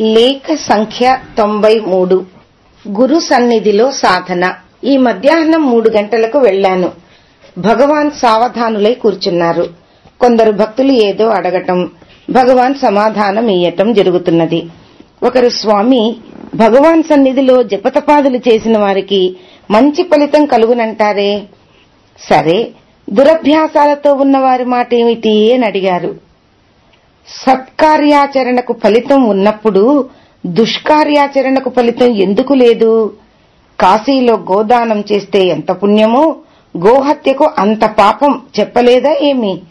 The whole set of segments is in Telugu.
లేఖ సంఖ్య తొంభై మూడు. గురు సన్నిధిలో సాధన. ఈ మధ్యాహ్నం మూడు గంటలకు వెళ్ళాను భగవాన్ సావధానులై కూర్చున్నారు. కొందరు భక్తులు ఏదో అడగటం భగవాన్ సమాధానం ఇయ్యటం జరుగుతున్నది. ఒకరు స్వామి భగవాన్ సన్నిధిలో జపతపాదులు చేసిన వారికి మంచి ఫలితం కలుగునంటారే? సరే దురభ్యాసాలతో ఉన్నవారి మాట ఏమిటి అని అడిగారు. సత్కార్యాచరణకు ఫలితం ఉన్నప్పుడు దుష్కార్యాచరణకు ఫలితం ఎందుకు లేదు? కాశీలో గోదానం చేస్తే ఎంత పుణ్యమో గోహత్యకు అంత పాపం చెప్పలేదా ఏమి?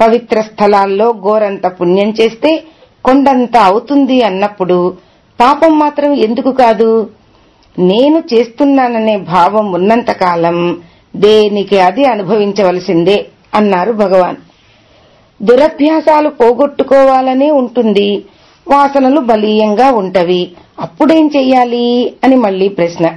పవిత్ర స్థలాల్లో గోరంత పుణ్యం చేస్తే కొండంత అవుతుంది అన్నప్పుడు పాపం మాత్రం ఎందుకు కాదు? నేను చేస్తున్నాననే భావం ఉన్నంతకాలం దేనికి అది అనుభవించవలసిందే అన్నారు భగవాన్. దురభ్యాసాలు పోగొట్టుకోవాలనే ఉంటుంది. వాసనలు బలీయంగా ఉంటవి. అప్పుడేం చెయ్యాలి? అని మళ్ళీ ప్రశ్న.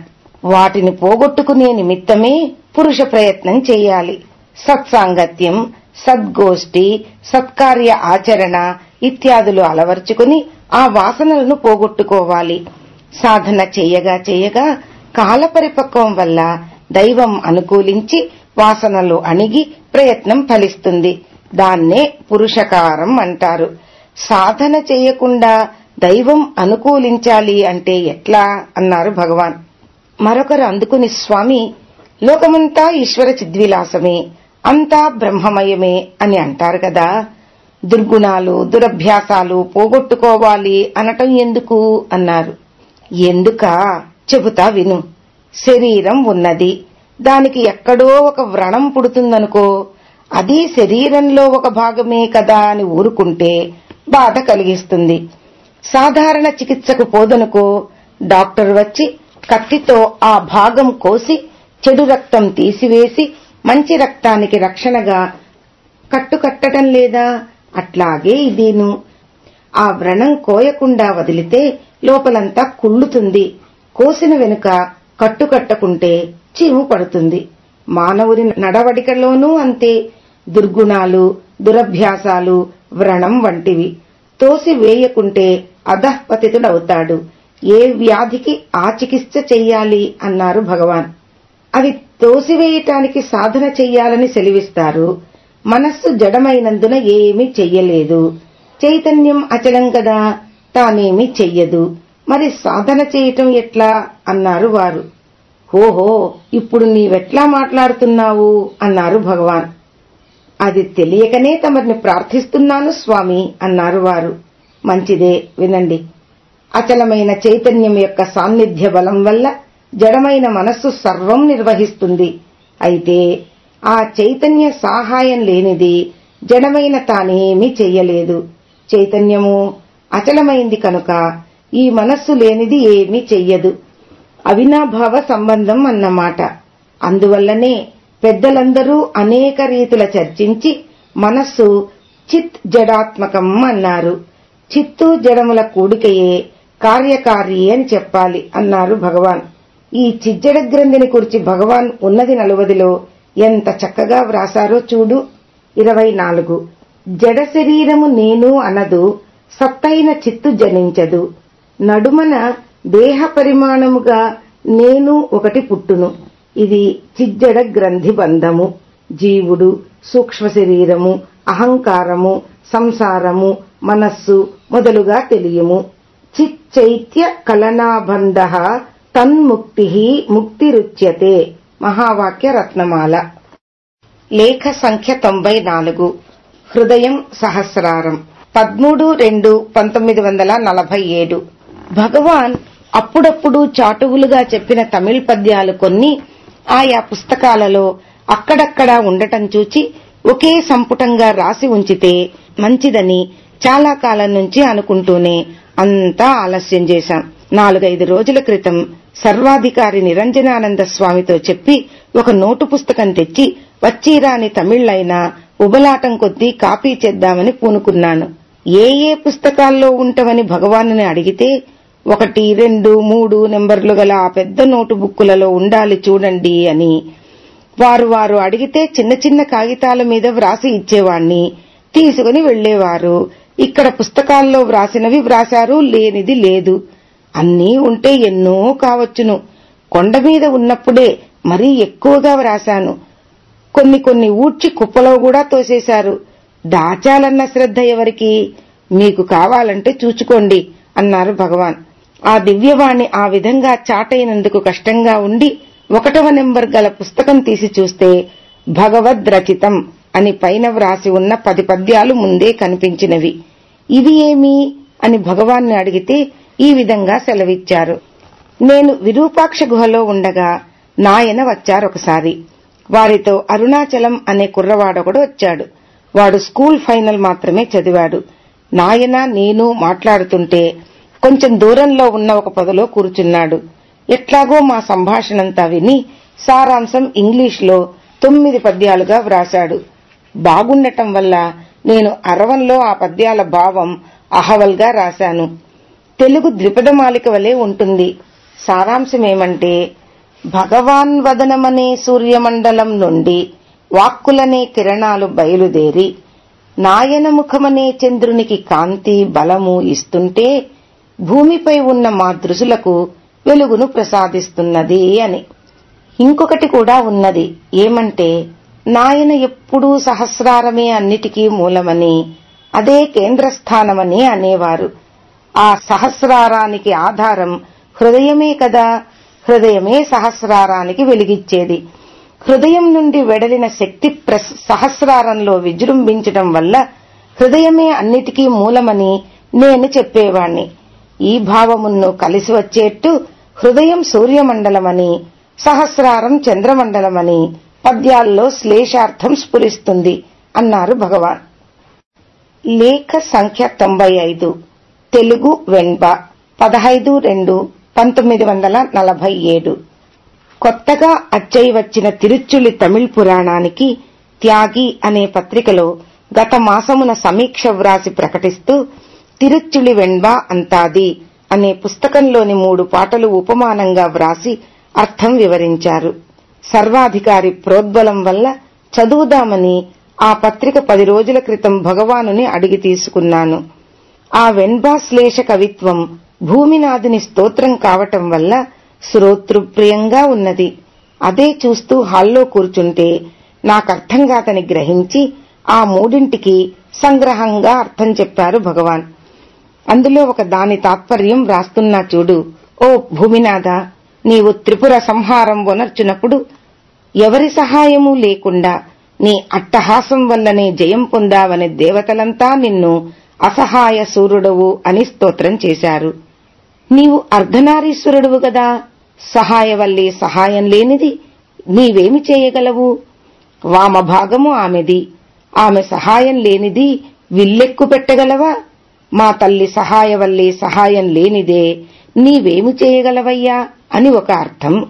వాటిని పోగొట్టుకునే నిమిత్తమే పురుష ప్రయత్నం చెయ్యాలి. సత్సాంగత్యం సద్గోష్ఠి సత్కార్య ఆచరణ ఇత్యాదులు అలవర్చుకుని ఆ వాసనలను పోగొట్టుకోవాలి. సాధన చేయగా చేయగా కాలపరిపక్వం వల్ల దైవం అనుకూలించి వాసనలు అణిగి ప్రయత్నం ఫలిస్తుంది. దాన్నే పురుషకారం అంటారు. సాధన చేయకుండా దైవం అనుకూలించాలి అంటే ఎట్లా? అన్నారు భగవాన్. మరొకరు అందుకుని స్వామి లోకమంతా ఈశ్వర చిద్విలాసమే అంతా బ్రహ్మమయమే అని అంటారు కదా. దుర్గుణాలు దురభ్యాసాలు పోగొట్టుకోవాలి అనటం ఎందుకు? అన్నారు. ఎందుక? చెబుతా విను. శరీరం ఉన్నది. దానికి ఎక్కడో ఒక వ్రణం పుడుతుందనుకో అది శరీరంలో ఒక భాగమే కదా అని ఊరుకుంటే బాధ కలిగిస్తుంది. సాధారణ చికిత్సకు పోదనుకో డాక్టర్ వచ్చి కత్తితో ఆ భాగం కోసి చెడు రక్తం తీసివేసి మంచి రక్తానికి రక్షణగా కట్టుకట్టడం లేదా? అట్లాగే ఇదేను. ఆ వ్రణం కోయకుండా వదిలితే లోపలంతా కుళ్ళుతుంది. కోసిన వెనుక కట్టుకట్టకుంటే చీము పడుతుంది. మానవుని నడవడికలోనూ అంతే. దుర్గుణాలు దురభ్యాసాలు వ్రణం వంటివి. తోసి వేయకుంటే అధఃపతితుడవుతాడు. ఏ వ్యాధికి ఆ చికిత్స చెయ్యాలి అన్నారు భగవాన్. అవి తోసివేయటానికి సాధన చెయ్యాలని సెలివిస్తారు. మనస్సు జడమైనందున ఏమీ చెయ్యలేదు. చైతన్యం అచలం కదా తానేమీ చెయ్యదు. మరి సాధన చేయటం ఎట్లా? అన్నారు వారు. ఓహో ఇప్పుడు నీవెట్లా మాట్లాడుతున్నావు? అన్నారు భగవాన్. అది తెలియకనే తమరిని ప్రార్థిస్తున్నాను స్వామి అన్నారు వారు. మంచిదే వినండి. అచలమైన చైతన్యం యొక్క సాన్నిధ్య బలం వల్ల జడమైన మనస్సు సర్వం నిర్వహిస్తుంది. అయితే ఆ చైతన్య సహాయం లేనిది జడమైన తానేమీ చెయ్యలేదు. చైతన్యము అచలమైంది కనుక ఈ మనస్సు లేనిది ఏమీ చెయ్యదు. అవినాభావ సంబంధం అన్నమాట. అందువల్లనే పెద్దలందరూ అనేక రీతుల చర్చించి మనస్సు చిత్ జడాత్మకం అన్నారు. చిత్తు జడముల కూడికయే కార్యకారి అని చెప్పాలి అన్నారు భగవాన్. ఈ చిజ్జడ గ్రంథిని గురించి భగవాన్ ఉన్నది నలువదిలో ఎంత చక్కగా వ్రాసారో చూడు. ఇరవై నాలుగు. జడ శరీరము నేను అనదు సత్తైన చిత్తు జనించదు. నడుమన దేహ పరిమాణముగా నేను ఒకటి పుట్టును. ఇది చిజ్జడ గ్రంథి బంధము జీవుడు సూక్ష్మ శరీరము అహంకారము సంసారము మనస్సు మొదలుగా తెలియము. చిచ్చైత్య కలనాబంధ తన్ముక్తి ముక్తిరుచ్యతే. మహావాక్య రత్నమాల. లేఖ సంఖ్య తొంభై నాలుగు హృదయం సహస్రారం. పదమూడు రెండు పంతొమ్మిది వందల నలభై ఏడు. భగవాన్ అప్పుడప్పుడు చాటువులుగా చెప్పిన తమిళ్ పద్యాలు కొన్ని ఆయా పుస్తకాలలో అక్కడక్కడా ఉండటం చూచి ఒకే సంపుటంగా రాసి ఉంచితే మంచిదని చాలా కాలం నుంచి అనుకుంటూనే అంతా ఆలస్యం చేశాం. నాలుగైదు రోజుల క్రితం సర్వాధికారి నిరంజనానంద స్వామితో చెప్పి ఒక నోటు పుస్తకం తెచ్చి వచ్చిరాని తమిళ్ళైనా ఉబలాటం కొద్దీ కాపీ చేద్దామని పూనుకున్నాను. ఏ ఏ పుస్తకాల్లో ఉంటవని భగవానుని అడిగితే ఒకటి రెండు మూడు నెంబర్లు గల ఆ పెద్ద నోటు బుక్కులలో ఉండాలి చూడండి అని. వారు వారు అడిగితే చిన్న చిన్న కాగితాల మీద వ్రాసి ఇచ్చేవాణ్ణి. తీసుకుని వెళ్ళేవారు ఇక్కడ పుస్తకాల్లో వ్రాసినవి వ్రాశారు లేనిది లేదు. అన్నీ ఉంటే ఎన్నో కావచ్చును. కొండ మీద ఉన్నప్పుడే మరీ ఎక్కువగా వ్రాశాను. కొన్ని కొన్ని ఊడ్చి కుప్పలో కూడా తోసేశారు. దాచాలన్న శ్రద్ధ ఎవరికి? మీకు కావాలంటే చూచుకోండి అన్నారు భగవాన్. ఆ దివ్యవాణి ఆ విధంగా చాటైనందుకు కష్టంగా ఉండి ఒకటవ నెంబర్ గల పుస్తకం తీసి చూస్తే భగవద్ రచితం అని పైన వ్రాసి ఉన్న పది పద్యాలు ముందే కనిపించినవి. ఇవి ఏమి? అని భగవాన్ని అడిగితే ఈ విధంగా సెలవిచ్చారు. నేను విరూపాక్ష గుహలో ఉండగా నాయన వచ్చారొకసారి వారితో అరుణాచలం అనే కుర్రవాడొకడు వచ్చాడు. వాడు స్కూల్ ఫైనల్ మాత్రమే చదివాడు. నాయన నేను మాట్లాడుతుంటే కొంచెం దూరంలో ఉన్న ఒక పొదలో కూర్చున్నాడు. ఎట్లాగో మా సంభాషణంతా విని సారాంశం ఇంగ్లీష్లో తొమ్మిది పద్యాలుగా వ్రాశాడు. బాగుండటం వల్ల నేను అరవంలో ఆ పద్యాల భావం అహవల్గా రాశాను. తెలుగు ద్విపదమాలిక వలె ఉంటుంది. సారాంశమేమంటే భగవాన్ వదనమనే సూర్యమండలం నుండి వాక్కులనే కిరణాలు బయలుదేరి నాయన ముఖమనే చంద్రునికి కాంతి బలము ఇస్తుంటే భూమిపై ఉన్న మా దృశులకు వెలుగును ప్రసాదిస్తున్నది అని. ఇంకొకటి కూడా ఉన్నది. ఏమంటే నాయన ఎప్పుడూ సహస్రారమే అన్నిటికీ మూలమని అదే కేంద్రస్థానమని అనేవారు. ఆ సహస్రారానికి ఆధారం హృదయమే కదా. హృదయమే సహస్రారానికి వెలిగిచ్చేది. హృదయం నుండి వెడలిన శక్తి సహస్రారంలో విజృంభించడం వల్ల హృదయమే అన్నిటికీ మూలమని నేను చెప్పేవాణ్ణి. ఈ భావమును కలిసి వచ్చేట్టు హృదయం సూర్యమండలమని సహస్రారం చంద్రమండలమని పద్యాల్లో శ్లేషార్థం స్ఫురిస్తుంది అన్నారు భగవాన్. లేఖ సంఖ్య తొంభై ఐదు తెలుగు వెన్బ పదహైదు రెండు పంతొమ్మిది వందల నలభై ఏడు. కొత్తగా అచ్చయి వచ్చిన తిరుచులి తమిళ్ పురాణానికి త్యాగి అనే పత్రికలో గత మాసమున సమీక్ష వ్రాసి ప్రకటిస్తూ తిరుచులి వెన్బా అంతాది అనే పుస్తకంలోని మూడు పాటలు ఉపమానంగా వ్రాసి అర్థం వివరించారు. సర్వాధికారి ప్రోద్బలం వల్ల చదువుదామని ఆ పత్రిక పది రోజుల క్రితం భగవానుని అడిగి తీసుకున్నాను. ఆ వెన్బాశ్లేష కవిత్వం భూమినాథుని స్తోత్రం కావటం వల్ల శ్రోతృప్రియంగా ఉన్నది. అదే చూస్తూ హాల్లో కూర్చుంటే నాకర్థం అతని గ్రహించి ఆ మూడింటికి సంగ్రహంగా అర్థం చెప్పారు భగవాన్. అందులో ఒక దాని తాత్పర్యం వ్రాస్తున్నా చూడు. ఓ భూమినాథ నీవు త్రిపుర సంహారం వనర్చునప్పుడు ఎవరి సహాయమూ లేకుండా నీ అట్టహాసం వల్లనే జయం పొందావనే దేవతలంతా నిన్ను అసహాయ సూర్యుడవు అని స్తోత్రం చేశారు. నీవు అర్ధనారీశ్వరుడువు గదా. సహాయవల్లి సహాయం లేనిది నీవేమి చేయగలవు? వామభాగము ఆమెది. ఆమె సహాయం లేనిది విల్లెక్కు పెట్టగలవా? మా తల్లి సహాయవల్లి సహాయం లేనిదే నీవేమి చేయగలవయ్యా? అని ఒక అర్థం.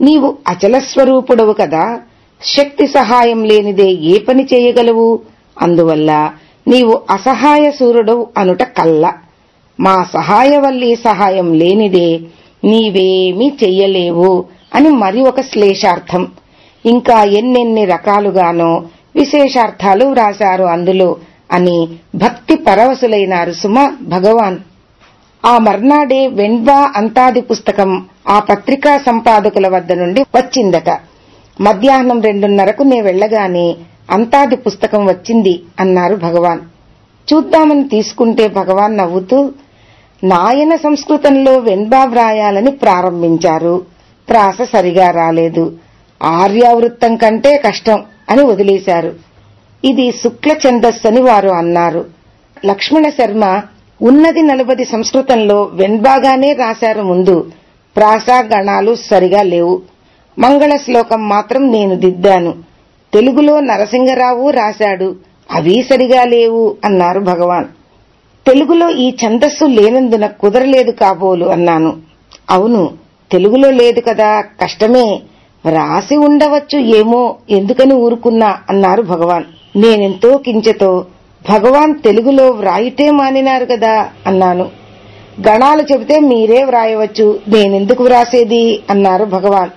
నీవు అచల స్వరూపుడవు కదా. శక్తి సహాయం లేనిదే ఏ పని చేయగలవు? అందువల్ల నీవు అసహాయ సూర్యుడవు అనుట కల్ల. మా సహాయవల్లి సహాయం లేనిదే నీవేమీ చెయ్యలేవు అని మరి ఒక శ్లేషార్థం. ఇంకా ఎన్నెన్ని రకాలుగానో విశేషార్థాలు వ్రాశారు అందులో. అని భక్తి పరవశులైనారు సుమ భగవాన్. ఆ మర్నాడే వెన్వా అంతాది పుస్తకం ఆ పత్రికా సంపాదకుల వద్ద నుండి వచ్చిందట. మధ్యాహ్నం రెండున్నరకు నే వెళ్ళగానే అంతాది పుస్తకం వచ్చింది అన్నారు భగవాన్. చూద్దామని తీసుకుంటే భగవాన్ నవ్వుతూ నాయన సంస్కృతంలో వెన్బా వ్రాయాలని ప్రారంభించారు. ప్రాస సరిగా రాలేదు. ఆర్యావృత్తం కంటే కష్టం అని వదిలేశారు. ఇది శుక్ల అని వారు అన్నారు. లక్ష్మణ శర్మ ఉన్నది నలభది సంస్కృతంలో వెన్బాగానే రాశారు ముందు. ప్రాస గణాలు సరిగా లేవు. మంగళ శ్లోకం మాత్రం నేను దిద్దాను. తెలుగులో నరసింగరావు రాశాడు. అవి సరిగా లేవు అన్నారు భగవాన్. తెలుగులో ఈ ఛందస్సు లేనందున కుదరలేదు కాబోలు అన్నాను. అవును తెలుగులో లేదు కదా కష్టమే. రాసి ఉండవచ్చు ఏమో ఎందుకని ఊరుకున్నా అన్నారు భగవాన్. నేనెంతో కించతో భగవాన్ తెలుగులో వ్రాయితే మానినారు కదా అన్నాను. గణాలు చెబితే మీరే వ్రాయవచ్చు నేనెందుకు వ్రాసేది అన్నారు భగవాన్.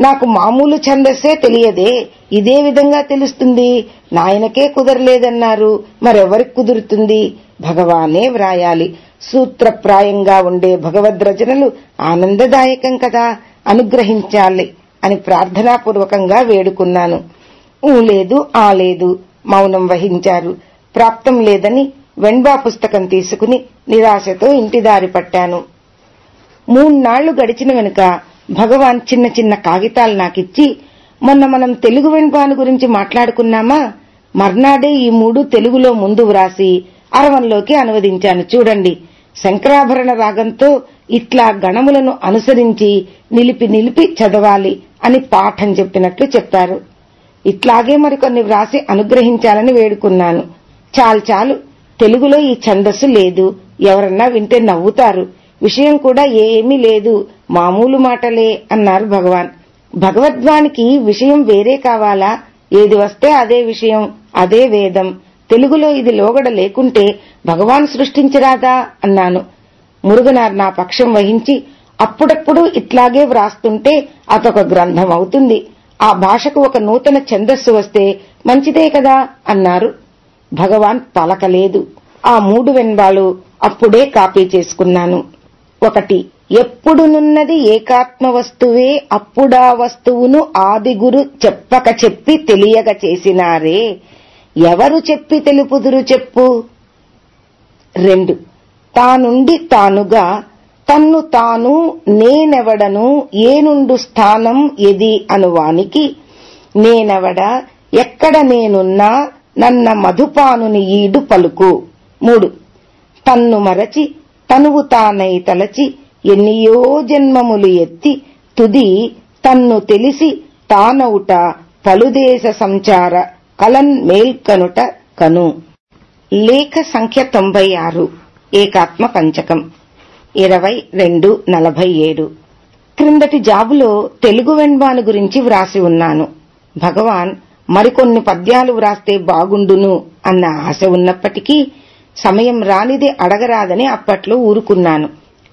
నాకు మామూలు ఛందస్సే తెలియదే ఇదే విధంగా తెలుస్తుంది. నాయనకే కుదరలేదన్నారు మరెవరికి కుదురుతుంది? భగవానే వ్రాయాలి. సూత్రప్రాయంగా ఉండే భగవద్ రచనలు ఆనందదాయకం కదా అనుగ్రహించాలి అని ప్రార్థనాపూర్వకంగా వేడుకున్నాను. ఊ లేదు ఆ లేదు మౌనం వహించారు. ప్రాప్తం లేదని వెణ్బా పుస్తకం తీసుకుని నిరాశతో ఇంటిదారి పట్టాను. మూన్నాళ్ళు గడిచిన వెనుక భగవాన్ చిన్న చిన్న కాగితాలు నాకిచ్చి మొన్న మనం తెలుగు వెణ్బాను గురించి మాట్లాడుకున్నామా? మర్నాడే ఈ మూడు తెలుగులో ముందు వ్రాసి అరవంలోకి అనువదించాను చూడండి. శంకరాభరణ రాగంతో ఇట్లా గణములను అనుసరించి నిలిపి నిలిపి చదవాలి అని పాఠం చెప్పినట్లు చెప్పారు. ఇట్లాగే మరికొన్ని వ్రాసి అనుగ్రహించాలని వేడుకున్నాను. చాలు చాలు తెలుగులో ఈ ఛందస్సు లేదు. ఎవరన్నా వింటే నవ్వుతారు. విషయం కూడా ఏమీ లేదు. మామూలు మాటలే అన్నారు భగవాన్. భగవద్వానికి విషయం వేరే కావాలా? ఏది వస్తే అదే విషయం అదే వేదం. తెలుగులో ఇది లోగడ లేకుంటే భగవాన్ సృష్టించరాదా? అన్నాను. మురుగనార్ నా పక్షం వహించి అప్పుడప్పుడు ఇట్లాగే వ్రాస్తుంటే అదొక గ్రంథం అవుతుంది ఆ భాషకు ఒక నూతన ఛందస్సు వస్తే మంచిదే కదా అన్నారు. భగవాన్ పలకలేదు. ఆ మూడు వెన్వాలు అప్పుడే కాపీ చేసుకున్నాను. ఒకటి ఎప్పుడునున్నది ఏకాత్మ వస్తువే అప్పుడా వస్తువును ఆదిగురు చెప్పక చెప్పి తెలియక చేసినారే. ఎవరు చెప్పి తెలుపుదురు చెప్పు? రెండు తానుండి తానుగా తన్ను తాను నేనెవడను? ఏనుండు స్థానం ఎది అనువానికి? నేనెవడ? ఎక్కడ నేనున్నా? నన్న మధుపానుని ఈడు పలుకు. మూడు. తన్ను మరచి తనువు తానై తలచి ఎన్నియో జన్మములు ఎత్తి తుది తన్ను తెలిసి తానవుట పలుదేశ సంచార కలన్ మేల్కనుట కను. లేఖ సంఖ్య తొంభై ఆరు. ఏకాత్మ పంచకం. ఇరవై రెండు నలభై ఏడు. క్రిందటి జాబులో తెలుగు వెన్బాను గురించి వ్రాసి ఉన్నాను. భగవాన్ మరికొన్ని పద్యాలు వ్రాస్తే బాగుండును అన్న ఆశ ఉన్నప్పటికీ సమయం రానిదే అడగరాదని అప్పట్లో ఊరుకున్నాను.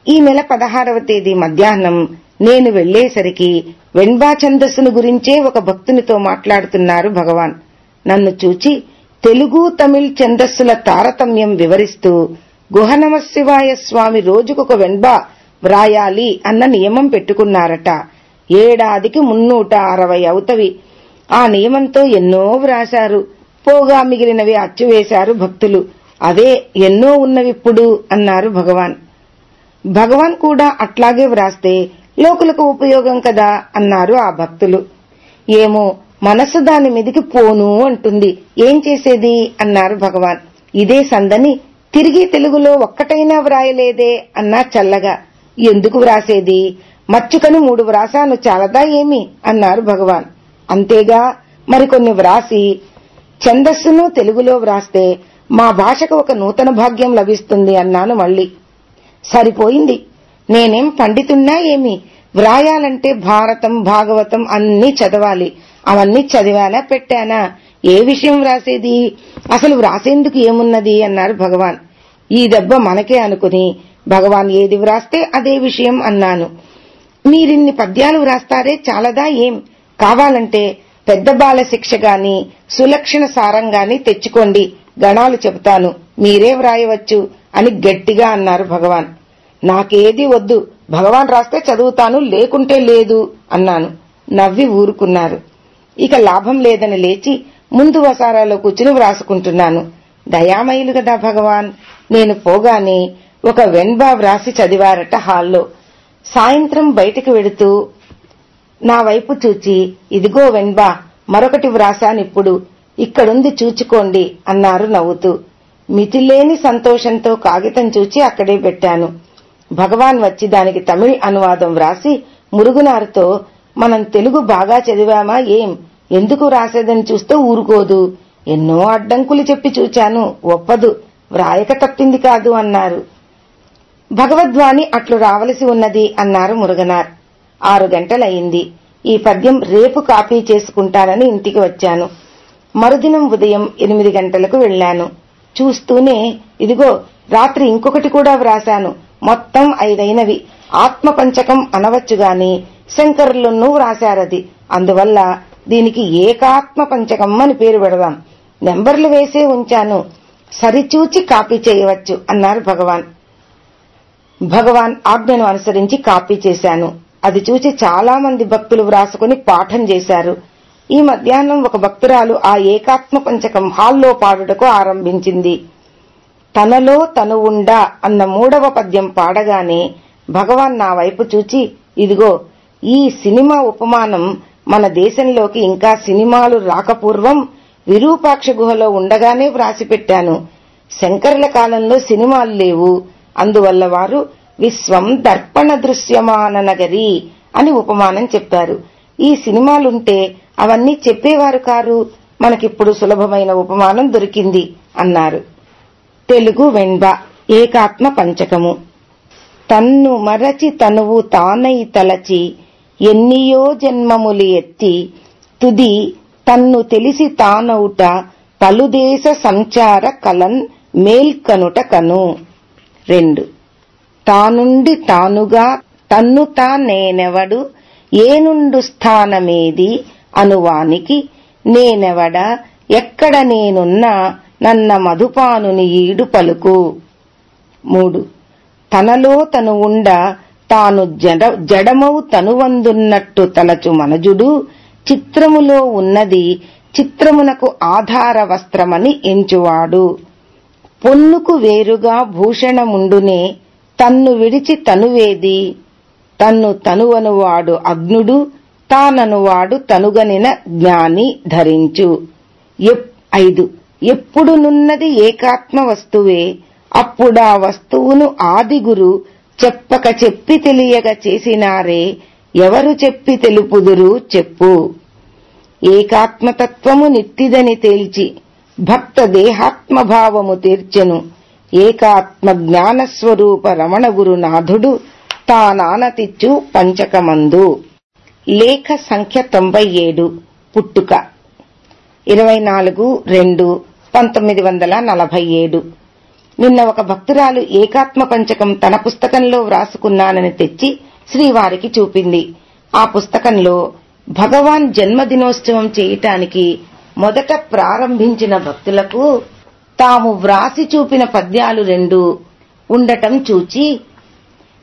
ఈ నెల పదహారవ తేదీ మధ్యాహ్నం నేను వెళ్ళేసరికి వెన్బా ఛందస్సును గురించే ఒక భక్తునితో మాట్లాడుతున్నారు భగవాన్. నన్ను చూచి తెలుగు తమిళ్ ఛందస్సుల తారతమ్యం వివరిస్తూ గుహ నమశివాయ స్వామి రోజుకొక వెన్బ వ్రాయాలి అన్న నియమం పెట్టుకున్నారట. ఏడాదికి మున్నూట అరవై అవుతవి. ఆ నియమంతో ఎన్నో వ్రాశారు. పోగా మిగిలినవి అచ్చువేశారు భక్తులు. అదే ఎన్నో ఉన్నవిప్పుడు అన్నారు భగవాన్. భగవాన్ కూడా అట్లాగే వ్రాస్తే లోకులకు ఉపయోగం కదా అన్నారు ఆ భక్తులు. ఏమో మనసు దాని మీదికి పోను అంటుంది. ఏం చేసేది? అన్నారు భగవాన్. ఇదే సందని తిరిగి తెలుగులో ఒక్కటైనా వ్రాయలేదే అన్నా చల్లగా. ఎందుకు వ్రాసేది? మచ్చుకని మూడు వ్రాసాను చాలదా ఏమి? అన్నారు భగవాన్. అంతేగా? మరికొన్ని వ్రాసి ఛందస్సును తెలుగులో వ్రాస్తే మా భాషకు ఒక నూతన భాగ్యం లభిస్తుంది అన్నాను మళ్ళీ. సరిపోయింది. నేనేం పండితున్నా ఏమి? వ్రాయాలంటే భారతం భాగవతం అన్నీ చదవాలి. అవన్నీ చదివానా పెట్టానా? ఏ విషయం వ్రాసేది? అసలు వ్రాసేందుకు ఏమున్నది? అన్నారు భగవాన్. ఈ దెబ్బ మనకే అనుకుని భగవాన్ ఏది వ్రాస్తే అదే విషయం అన్నాను. మీరిన్ని పద్యాలు వ్రాస్తారే చాలదా ఏం? కావాలంటే పెద్ద బాల శిక్ష గాని సులక్షణ సారం గాని తెచ్చుకోండి. గణాలు చెబుతాను. మీరే వ్రాయవచ్చు అని గట్టిగా అన్నారు భగవాన్. నాకేది వద్దు. భగవాన్ రాస్తే చదువుతాను లేకుంటే లేదు అన్నాను. నవ్వి ఊరుకున్నారు. ఇక లాభం లేదని లేచి ముందు వసారాలో కూర్చుని వ్రాసుకుంటున్నాను. దయామయులు కదా భగవాన్. నేను పోగానే ఒక వెన్బా వ్రాసి చదివారట హాల్లో. సాయంత్రం బయటికి వెడుతూ నా వైపు చూచి ఇదిగో వెన్బా మరొకటి వ్రాసానిప్పుడు ఇక్కడుంది చూచుకోండి అన్నారు నవ్వుతూ. మితిలేని సంతోషంతో కాగితం చూచి అక్కడే పెట్టాను. భగవాన్ వచ్చి దానికి తమిళ్ అనువాదం వ్రాసి మురుగునారుతో మనం తెలుగు బాగా చదివామా ఏం? ఎందుకు రాసేదని చూస్తే ఊరుకోదు. ఎన్నో అడ్డంకులు చెప్పి చూచాను. ఒప్పదు. వ్రాయక తప్పింది కాదు అన్నారు. భగవద్వాణి అట్లు రావలసి ఉన్నది అన్నారు మురుగనార్. ఆరు గంటలయ్యింది. ఈ పద్యం రేపు కాపీ చేసుకుంటానని ఇంటికి వచ్చాను. మరుదినం ఉదయం ఎనిమిది గంటలకు వెళ్ళాను చూస్తూనే ఇదిగో రాత్రి ఇంకొకటి కూడా వ్రాశాను. మొత్తం ఐదైనవి. ఆత్మ పంచకం అనవచ్చు శంకరులను వ్రాశారది అందువల్ల దీనికి ఏకాత్మ పంచకం అని పేరు పెడదాం. నెంబర్లు వేసే ఉంచాను. సరిచూచి కాపీ చేయవచ్చు అన్నారు భగవాన్. భగవాన్ ఆజ్ఞను అనుసరించి కాపీ చేశాను. అది చూసి చాలా మంది భక్తులు వ్రాసుకుని పాఠం చేశారు. ఈ మధ్యాహ్నం ఒక భక్తురాలు ఆ ఏకాత్మ పంచకం హాల్లో పాడుటకు ఆరంభించింది. తనలో తను ఉండా అన్న మూడవ పద్యం పాడగానే భగవాన్ నా వైపు చూచి ఇదిగో ఈ సినిమా ఉపమానం మన దేశంలోకి ఇంకా సినిమాలు రాకపూర్వం విరూపాక్ష గుహలో ఉండగానే వ్రాసిపెట్టాను. శంకరుల కాలంలో సినిమాలు లేవు. అందువల్ల వారు విశ్వం దర్పణ దృశ్యమాన నగరి అని ఉపమానం చెప్పారు. ఈ సినిమాలుంటే అవన్నీ చెప్పేవారు కారు? మనకిప్పుడు సులభమైన ఉపమానం దొరికింది అన్నారు. తెలుగు వెంబ ఏకాత్మ పంచకము. తన్ను మరచి తనువు తానై తలచి ఎన్నియో జన్మములు ఎత్తి తుది తన్ను తెలిసి తానౌట పలుదేశ సంచార కలన్ మేల్కనుట కను. రెండు. తానుండి తానుగా తన్ను తానేనెవడు ఏనుండు స్థానమేది? అనువానికి నేనెవడ? ఎక్కడ నేనున్నా నన్న మధుపానుని ఈడు పలుకు. మూడు. తనలో తను ఉండ తాను జడ జడమవు తనువందున్నట్టు తలచు మనజుడు చిత్రములో ఉన్నది చిత్రమునకు ఆధార వస్త్రమని ఎంచువాడు. పొన్నుకు వేరుగా భూషణముండునే తన్ను విడిచి తనువేది. తన్ను తనువనువాడు అగ్నుడు తాననువాడు తనుగనిన జ్ఞాని ధరించు. ఎప్- ఐదు. ఎప్పుడునున్నది ఏకాత్మ వస్తువే అప్పుడా వస్తువును ఆదిగురు చెప్పక చెప్పి తెలియక చేసినారే ఎవరు చెప్పి తెలుపుదురు చెప్పు. ఏకాత్మతత్వము నిట్టిదని తేల్చి భక్త దేహాత్మభావము తీర్చెను. ఏకాత్మ జ్ఞానస్వరూప రమణ గురునాథుడు తానానతిచ్చు పంచకమందు. లేఖ సంఖ్య తొంభై ఏడు పుట్టుక. ఇరవై నాలుగు రెండు పంతొమ్మిది వందల నలభై ఏడు. నిన్న ఒక భక్తురాలు ఏకాత్మ పంచకం తన పుస్తకంలో వ్రాసుకున్నానని తెచ్చి శ్రీవారికి చూపింది. ఆ పుస్తకంలో భగవాన్ జన్మదినోత్సవం చేయటానికి మొదట ప్రారంభించిన భక్తులకు తాము వ్రాసి చూపిన పద్యాలు రెండు ఉండటం చూచి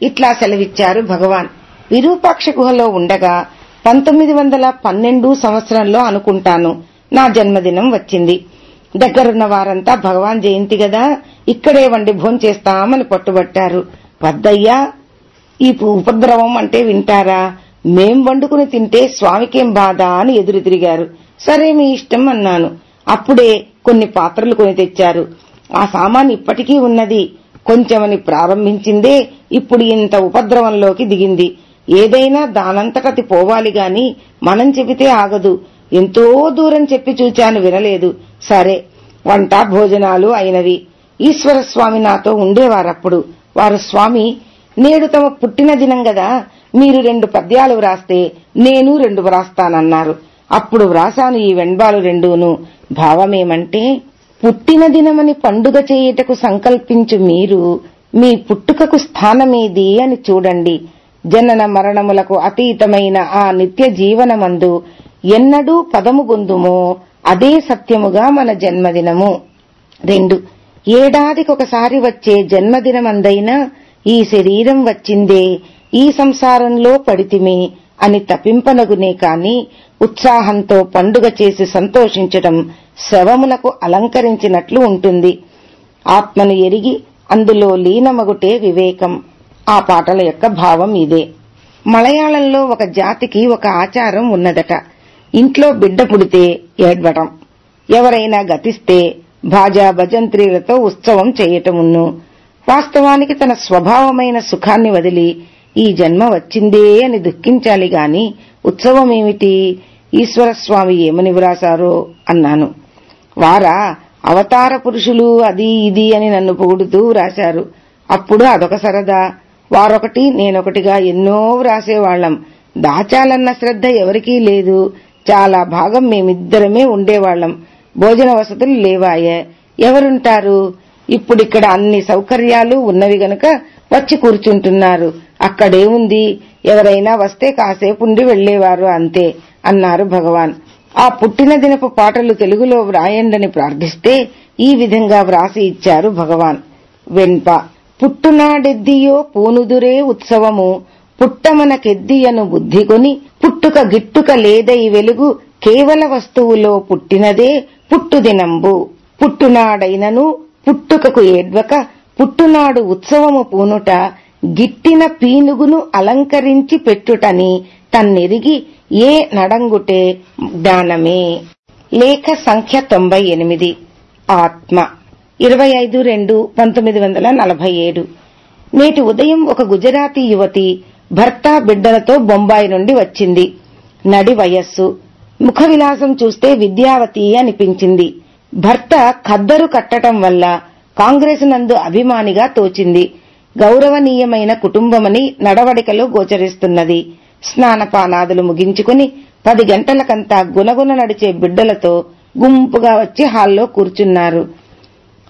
ఇట్లా సెలవిచ్చారు భగవాన్. విరూపాక్ష గుహలో ఉండగా పంతొమ్మిది వందల పన్నెండు సంవత్సరంలో అనుకుంటాను నా జన్మదినం వచ్చింది. దగ్గరున్న వారంతా భగవాన్ జయంతి గదా ఇక్కడే వండి భోంచేస్తామని పట్టుబట్టారు. వద్దయ్యా ఈ ఉపద్రవం అంటే వింటారా? మేం వండుకుని తింటే స్వామికేం బాధ అని ఎదురుతిరిగారు. సరే మీ ఇష్టం అన్నాను. అప్పుడే కొన్ని పాత్రలు కొని తెచ్చారు. ఆ సామాన్ ఇప్పటికీ ఉన్నది. కొంచెమని ప్రారంభించిందే ఇప్పుడు ఇంత ఉపద్రవంలోకి దిగింది. ఏదైనా దానంతకతి పోవాలి గాని మనం చెబితే ఆగదు. ఎంతో దూరం చెప్పి చూచాను వినలేదు. సరే వంట భోజనాలు అయినవి. ఈశ్వరస్వామి నాతో ఉండేవారప్పుడు. వారు స్వామి నేడు తమ పుట్టిన దినం గదా. మీరు రెండు పద్యాలు వ్రాస్తే నేను రెండు వ్రాస్తానన్నారు. అప్పుడు వ్రాసాను ఈ వెంబాలు రెండూను. భావమేమంటే పుట్టిన దినమని పండుగ చేయుటకు సంకల్పించు మీరు. మీ పుట్టుకకు స్థానమేది అని చూడండి. జనన మరణములకు అతీతమైన ఆ నిత్య జీవనమందు ఎన్నడూ పదము గొందుమో అదే సత్యముగా మన జన్మదినము. రెండు ఏడాదికొకసారి వచ్చే జన్మదినమందైనా ఈ శరీరం వచ్చిందే ఈ సంసారంలో పడితిమే అని తపింపనగునే కాని ఉత్సాహంతో పండుగ చేసి సంతోషించటం శవములకు అలంకరించినట్లు ఉంటుంది. ఆత్మను ఎరిగి అందులో లీనమగుటే వివేకం. ఆ పాటల యొక్క భావం ఇదే. మలయాళంలో ఒక జాతికి ఒక ఆచారం ఉన్నదట. ఇంట్లో బిడ్డ పుడితే ఏడ్వటం. ఎవరైనా గతిస్తే భాజా భజంత్రీలతో ఉత్సవం చేయటమున్ను. వాస్తవానికి తన స్వభావమైన సుఖాన్ని వదిలి ఈ జన్మ వచ్చిందే అని దుఃఖించాలి గాని ఉత్సవమేమిటి? ఈశ్వరస్వామి ఏమని వ్రాసారో అన్నాను. వారా అవతార పురుషులు అది ఇది అని నన్ను పొగుడుతూ వ్రాశారు అప్పుడు అదొక సరదా. వారొకటి నేనొకటిగా ఎన్నో వ్రాసేవాళ్ళం దాచాలన్న శ్రద్ధ ఎవరికీ లేదు. చాలా భాగం మేమిద్దరమే ఉండేవాళ్ళం భోజన వసతులు లేవాయే. ఎవరుంటారు? ఇప్పుడిక్కడ అన్ని సౌకర్యాలు ఉన్నవి గనుక వచ్చి కూర్చుంటున్నారు. అక్కడే ఉంది. ఎవరైనా వస్తే కాసేపుండి వెళ్ళేవారు అంతే అన్నారు భగవాన్. ఆ పుట్టిన దినపు పాటలు తెలుగులో వ్రాయండని ప్రార్థిస్తే ఈ విధంగా వ్రాసి ఇచ్చారు భగవాన్. వెన్ప పుట్టునాడెద్దియో పూనుదురే ఉత్సవము. పుట్టమనకెద్దియను బుద్ధికొని పుట్టుక గిట్టుక లేదై వెలుగు కేవల వస్తువులో పుట్టినదే పుట్టుదినంబు. పుట్టునాడైనను పుట్టుకకు ఏడ్వక పుట్టునాడు ఉత్సవము పూనుట గిట్టిన పీనుగును అలంకరించి పెట్టుటని తన్నెరిగి ఏ నడంగుటే జ్ఞానమే. లేఖ సంఖ్య తొంభై ఎనిమిది. ఆత్మ. ఇరవై ఐదు రెండు పంతొమ్మిది వందల నలభై ఏడు. నేటి ఉదయం ఒక గుజరాతీ యువతి భర్త బిడ్డలతో బొంబాయి నుండి వచ్చింది. నడి వయస్సు. ముఖ విలాసం చూస్తే విద్యావతి అనిపించింది. భర్త ఖద్దరు కట్టటం వల్ల కాంగ్రెస్ నందు అభిమానిగా తోచింది. గౌరవనీయమైన కుటుంబమని నడవడికలో గోచరిస్తున్నది. స్నానపానాదులు ముగించుకుని పది గంటలకంతా గునగున నడిచే బిడ్డలతో గుంపుగా వచ్చి హాల్లో కూర్చున్నారు.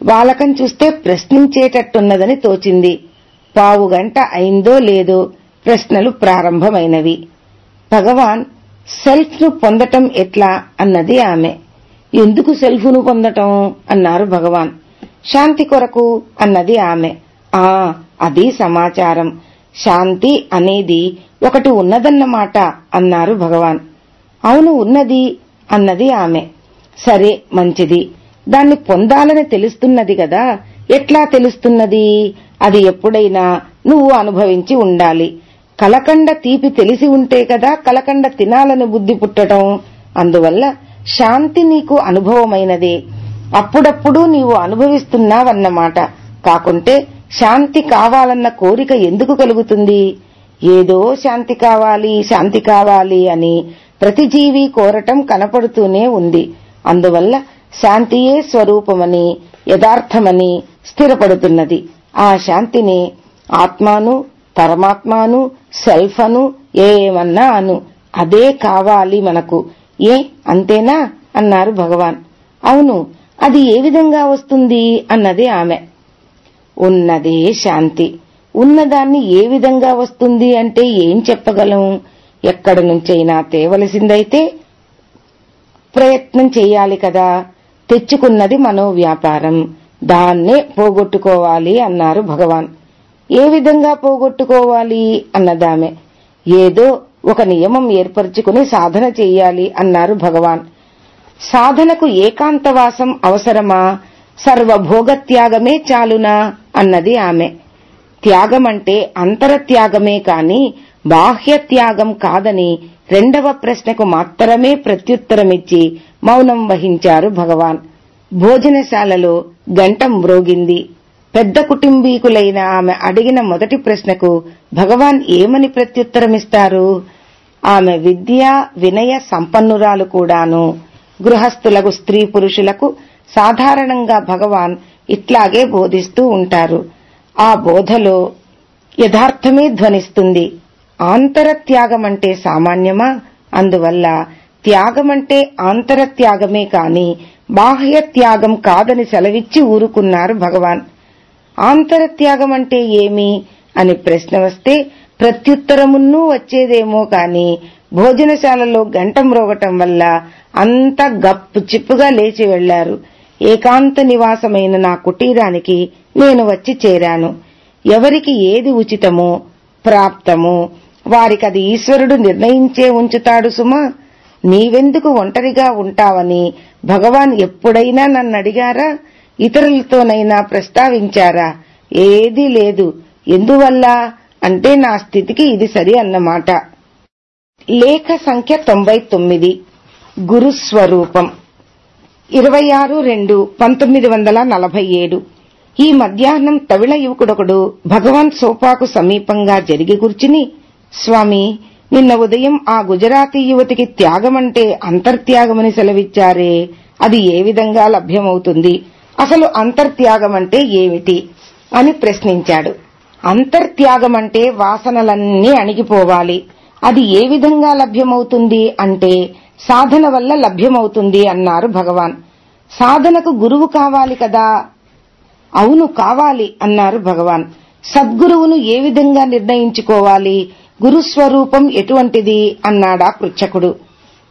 వాలకం చూస్తే ప్రశ్నించేటట్టున్నదని తోచింది. పావు గంట అయిందో లేదో ప్రశ్నలు ప్రారంభమైనవి. భగవాన్ సెల్ఫ్ను పొందటం ఎట్లా అన్నది ఆమె. ఎందుకు సెల్ఫ్ను పొందటం? అన్నారు భగవాన్. శాంతి కొరకు అన్నది ఆమె. ఆ అది సమాచారం. శాంతి అనేది ఒకటి ఉన్నదన్నమాట అన్నారు భగవాన్. అవును ఉన్నది అన్నది ఆమె. సరే మంచిది. దాన్ని పొందాలని తెలుస్తున్నది గదా ఎట్లా తెలుస్తున్నది? అది ఎప్పుడైనా నువ్వు అనుభవించి ఉండాలి. కలకండ తీపి తెలిసి ఉంటే కదా కలకండ తినాలని బుద్ధి పుట్టడం. అందువల్ల శాంతి నీకు అనుభవమైనదే. అప్పుడప్పుడు నీవు అనుభవిస్తున్నావన్నమాట. కాకుంటే శాంతి కావాలన్న కోరిక ఎందుకు కలుగుతుంది? ఏదో శాంతి కావాలి శాంతి కావాలి అని ప్రతి జీవి కోరటం కనపడుతూనే ఉంది. అందువల్ల శాంతియే స్వరూపమని యథార్థమని స్థిరపడుతున్నది. ఆ శాంతిని ఆత్మాను పరమాత్మాను సెల్ఫ్ అను ఏమన్నా అను. అదే కావాలి మనకు. ఏ? అంతేనా? అన్నారు భగవాన్. అవును. అది ఏ విధంగా వస్తుంది? అన్నది ఆమె. ఉన్నదే శాంతి. ఉన్నదాన్ని ఏ విధంగా వస్తుంది అంటే ఏం చెప్పగలం? ఎక్కడి నుంచైనా తేవలసిందైతే ప్రయత్నం చేయాలి కదా. తెచ్చుకున్నది మనో వ్యాపారం దాన్నే పోగొట్టుకోవాలి అన్నారు భగవాన్. ఏ విధంగా పోగొట్టుకోవాలి అన్నదామె. ఏదో ఒక నియమం ఏర్పరచుకుని సాధన చెయ్యాలి అన్నారు భగవాన్. సాధనకు ఏకాంతవాసం అవసరమా? సర్వభోగత్యాగమే చాలునా? అన్నది ఆమె. త్యాగమంటే అంతరత్యాగమే కాని బాహ్య త్యాగం కాదని రెండవ ప్రశ్నకు మాత్రమే ప్రత్యుత్తరమిచ్చి మౌనం వహించారు భగవాన్. భోజనశాలలో గంట మ్రోగింది. పెద్ద కుటుంబీకులైన ఆమె అడిగిన మొదటి ప్రశ్నకు భగవాన్ ఏమని ప్రత్యుత్తరమిస్తారు? ఆమె విద్యా వినయ సంపన్నురాలు కూడాను. గృహస్థులకు స్త్రీ పురుషులకు సాధారణంగా భగవాన్ ఇట్లాగే బోధిస్తూ ఉంటారు. ఆ బోధలో యథార్థమే ధ్వనిస్తుంది. ఆంతరత్యాగమంటే సామాన్యమా? అందువల్ల త్యాగమంటే ఆంతరత్యాగమే కాని బాహ్య త్యాగం కాదని సెలవిచ్చి ఊరుకున్నారు భగవాన్. ఆంతరత్యాగం అంటే ఏమి అని ప్రశ్న వస్తే ప్రత్యుత్తరమున్నూ వచ్చేదేమో కాని భోజనశాలలో గంట మ్రోగటం వల్ల అంత గప్పు చిప్పుగా లేచి వెళ్ళారు ఏకాంత నివాసమైన నా కుటీరానికి నేను వచ్చి చేరాను. ఎవరికి ఏది ఉచితమో ప్రాప్తమో వారికది ఈశ్వరుడు నిర్ణయించే ఉంచుతాడు సుమా. నీవెందుకు ఒంటరిగా ఉంటావని భగవాన్ ఎప్పుడైనా నన్ను అడిగారా ఇతరులతోనైనా ప్రస్తావించారా? ఏదీ లేదు. ఎందువల్ల? అంటే నా స్థితికి ఇది సరి అన్నమాట. లేఖ సంఖ్య తొంభై తొమ్మిది. గురుస్వరూపం ఇరవై ఆరు రెండు పంతొమ్మిది వందల నలభై ఏడు. ఈ మధ్యాహ్నం తమిళ యువకుడొకడు భగవాన్ సోపాకు సమీపంగా జరిగి కూర్చుని స్వామి నిన్న ఉదయం ఆ గుజరాతీ యువతికి త్యాగమంటే అంతర్త్యాగమని సెలవిచ్చారే. అది ఏ విధంగా లభ్యమవుతుంది? అసలు అంతర్త్యాగం అంటే ఏమిటి అని ప్రశ్నించాడు. అంతర్త్యాగం అంటే వాసనలన్నీ అణిగిపోవాలి. అది ఏ విధంగా లభ్యమవుతుంది అంటే సాధన వల్ల లభ్యమవుతుంది అన్నారు భగవాన్. సాధనకు గురువు కావాలి కదా? అవును కావాలి అన్నారు భగవాన్. సద్గురువును ఏ విధంగా నిర్ణయించుకోవాలి? గురుస్వరూపం ఎటువంటిది? అన్నాడా పృచ్చకుడు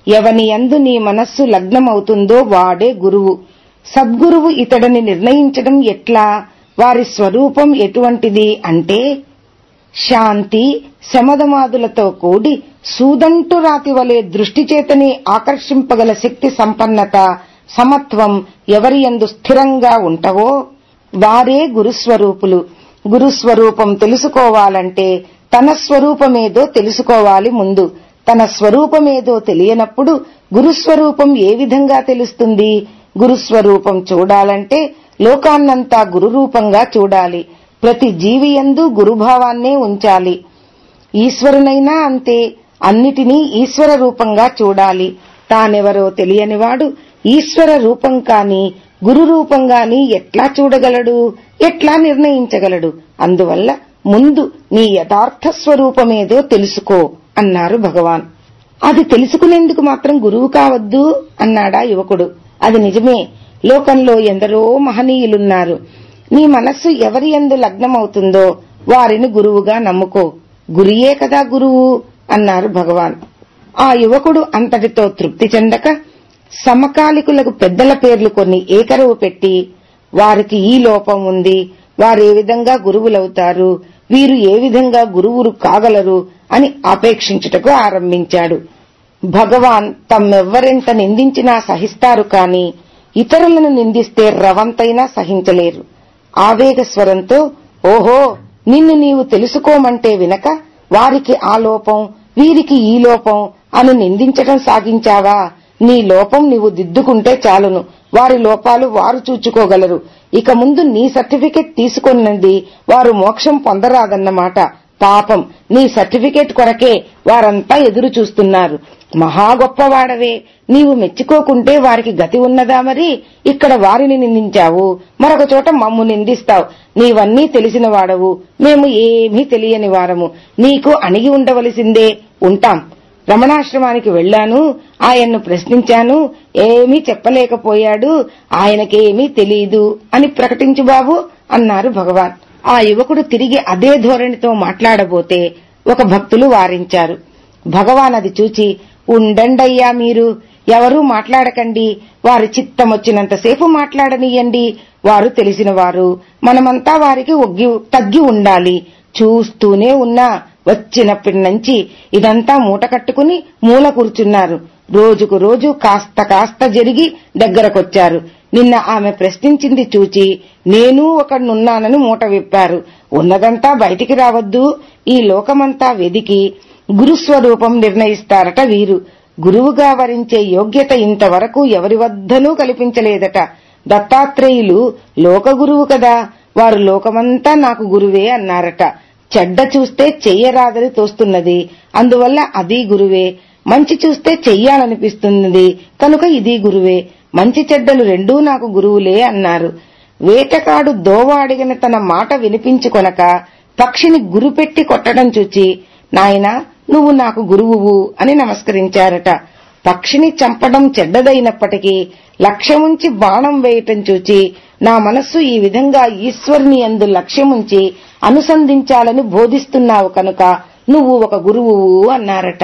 ఎవని యందు నీ మనస్సు లగ్నమవుతుందో వాడే గురువు. సద్గురువు ఇతడిని నిర్ణయించడం ఎట్లా? వారి స్వరూపం ఎటువంటిది అంటే శాంతి శమదమాదులతో కూడి సూదంటు రాతి వలె దృష్టి చేతని ఆకర్షింపగల శక్తి సంపన్నత సమత్వం ఎవరి ఎందు స్థిరంగా ఉంటవో వారే గురుస్వరూపులు. గురుస్వరూపం తెలుసుకోవాలంటే తన స్వరూపమేదో తెలుసుకోవాలి ముందు. తన స్వరూపమేదో తెలియనప్పుడు గురుస్వరూపం ఏ విధంగా తెలుస్తుంది? గురుస్వరూపం చూడాలంటే లోకాన్నంతా గురురూపంగా చూడాలి. ప్రతి జీవియందు గురుభావాన్నే ఉంచాలి. ఈశ్వరునైనా అంతే అన్నిటినీ ఈశ్వర రూపంగా చూడాలి. తానెవరో తెలియనివాడు ఈశ్వర రూపం కాని గురు రూపం గాని ఎట్లా చూడగలడు? ఎట్లా నిర్ణయించగలడు? అందువల్ల ముందు నీ యథార్థ స్వరూపమేదో తెలుసుకో అన్నారు భగవాన్. అది తెలుసుకునేందుకు మాత్రం గురువు కావద్దు అన్నాడా యువకుడు. అది నిజమే. లోకంలో ఎందరో మహనీయులున్నారు. నీ మనస్సు ఎవరి ఎందు లగ్నమవుతుందో వారిని గురువుగా నమ్ముకో. గురియే కదా గురువు అన్నారు భగవాన్. ఆ యువకుడు అంతటితో తృప్తి చెందక సమకాలికులకు పెద్దల పేర్లు కొన్ని ఏకరువు పెట్టి వారికి ఈ లోపం ఉంది వారే విధంగా గురువులవుతారు వీరు ఏ విధంగా గురువులు కాగలరు అని ఆపేక్షించుటకు ఆరంభించాడు. భగవాన్ తమ్మెవ్వరింత నిందించినా సహిస్తారు కాని ఇతరులను నిందిస్తే రవంతైనా సహించలేరు. ఆవేగ స్వరంతో ఓహో నిన్ను నీవు తెలుసుకోమంటే వినక వారికి ఆ లోపం వీరికి ఈ లోపం అని నిందించటం సాగించావా? నీ లోపం నీవు దిద్దుకుంటే చాలును. వారి లోపాలు వారు చూచుకోగలరు. ఇక ముందు నీ సర్టిఫికెట్ తీసుకున్నది వారు మోక్షం పొందరాదన్నమాట. పాపం. నీ సర్టిఫికేట్ కొరకే వారంతా ఎదురు చూస్తున్నారు. మహా గొప్పవాడవే. నీవు మెచ్చుకోకుంటే వారికి గతి ఉన్నదా మరి? ఇక్కడ వారిని నిందించావు. మరొక చోట మమ్ము నిందిస్తావు. నీవన్నీ తెలిసిన వాడవు మేము ఏమీ తెలియని వారము. నీకు అణిగి ఉండవలసిందే. ఉంటాం. రమణాశ్రమానికి వెళ్ళాను ఆయన్ను ప్రశ్నించాను. ఏమీ చెప్పలేకపోయాడు. ఆయనకేమీ తెలీదు అని ప్రకటించు బాబు అన్నారు భగవాన్. ఆ యువకుడు తిరిగి అదే ధోరణితో మాట్లాడబోతే ఒక భక్తులు వారించారు. భగవాన్ అది చూచి ఉండండయ్యా మీరు ఎవరూ మాట్లాడకండి వారి చిత్తం వచ్చినంతసేపు మాట్లాడనీయండి వారు తెలిసిన వారు మనమంతా వారికి ఒగ్గి తగ్గి ఉండాలి. చూస్తూనే ఉన్నా వచ్చినప్పటి నుంచి ఇదంతా మూట కట్టుకుని మూల కూర్చున్నారు. రోజుకు రోజు కాస్త కాస్త జరిగి దగ్గరకొచ్చారు. నిన్న ఆమె ప్రశ్నించింది చూచి నేను ఒకడున్నానని మూట విప్పారు. ఉన్నదంతా బయటికి రావద్దు. ఈ లోకమంతా వెదికి గురుస్వరూపం నిర్ణయిస్తారట వీరు. గురువుగా వరించే యోగ్యత ఇంతవరకు ఎవరి వద్దనూ కల్పించలేదట. దత్తాత్రేయులు లోకగురువు కదా. వారు లోకమంతా నాకు గురువే అన్నారట. చెడ్డ చూస్తే చెయ్యరాదని తోస్తున్నది. అందువల్ల అది గురువే. మంచి చూస్తే చెయ్యాలనిపిస్తున్నది. కనుక ఇది గురువే. మంచి చెడ్డలు రెండూ నాకు గురువులే అన్నారు. వేటకాడు దోవ అడిగిన తన మాట వినిపించుకొనక పక్షిని గురుపెట్టి కొట్టడం చూచి నాయన నువ్వు నాకు గురువువు అని నమస్కరించారట. పక్షిని చంపడం చెడ్డదైనప్పటికీ లక్ష్యముంచి బాణం వేయటం చూచి నా మనస్సు ఈ విధంగా ఈశ్వరుని అందు లక్ష్యముంచి అనుసంధించాలని బోధిస్తున్నావు కనుక నువ్వు ఒక గురువువు అన్నారట.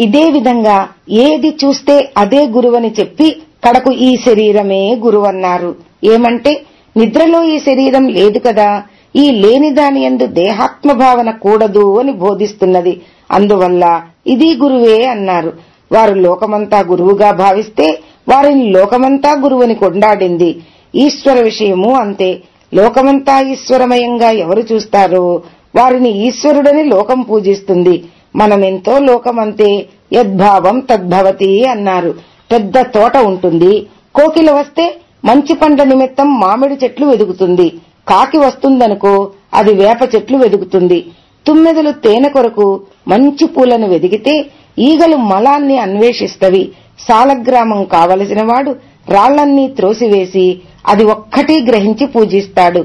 ఇదే విధంగా ఏది చూస్తే అదే గురువని చెప్పి కడకు ఈ శరీరమే గురువన్నారు. ఏమంటే నిద్రలో ఈ శరీరం లేదు కదా ఈ లేని దాని ఎందు దేహాత్మభావన కూడదు అని బోధిస్తున్నది. అందువల్ల ఇది గురువే అన్నారు. వారు లోకమంతా గురువుగా భావిస్తే వారిని లోకమంతా గురువుని కొండాడింది. ఈశ్వర విషయము అంతే. లోకమంతా ఈశ్వరమయంగా ఎవరు చూస్తారో వారిని ఈశ్వరుడని లోకం పూజిస్తుంది. మనమెంతో లోకమంతే యద్భావం తద్భవతి అన్నారు. పెద్ద తోట ఉంటుంది. కోకిల వస్తే మంచి పండ్ల నిమిత్తం మామిడి చెట్లు వెదుగుతుంది. కాకి వస్తుందనుకో అది వేప చెట్లు వెదుగుతుంది. తుమ్మెదలు తేనె కొరకు మంచి పూలను వెదిగితే ఈగలు మలాన్ని అన్వేషిస్తవి. సాలగ్రామం కావలసిన వాడు రాళ్ళన్నీ త్రోసివేసి అది ఒక్కటి గ్రహించి పూజిస్తాడు.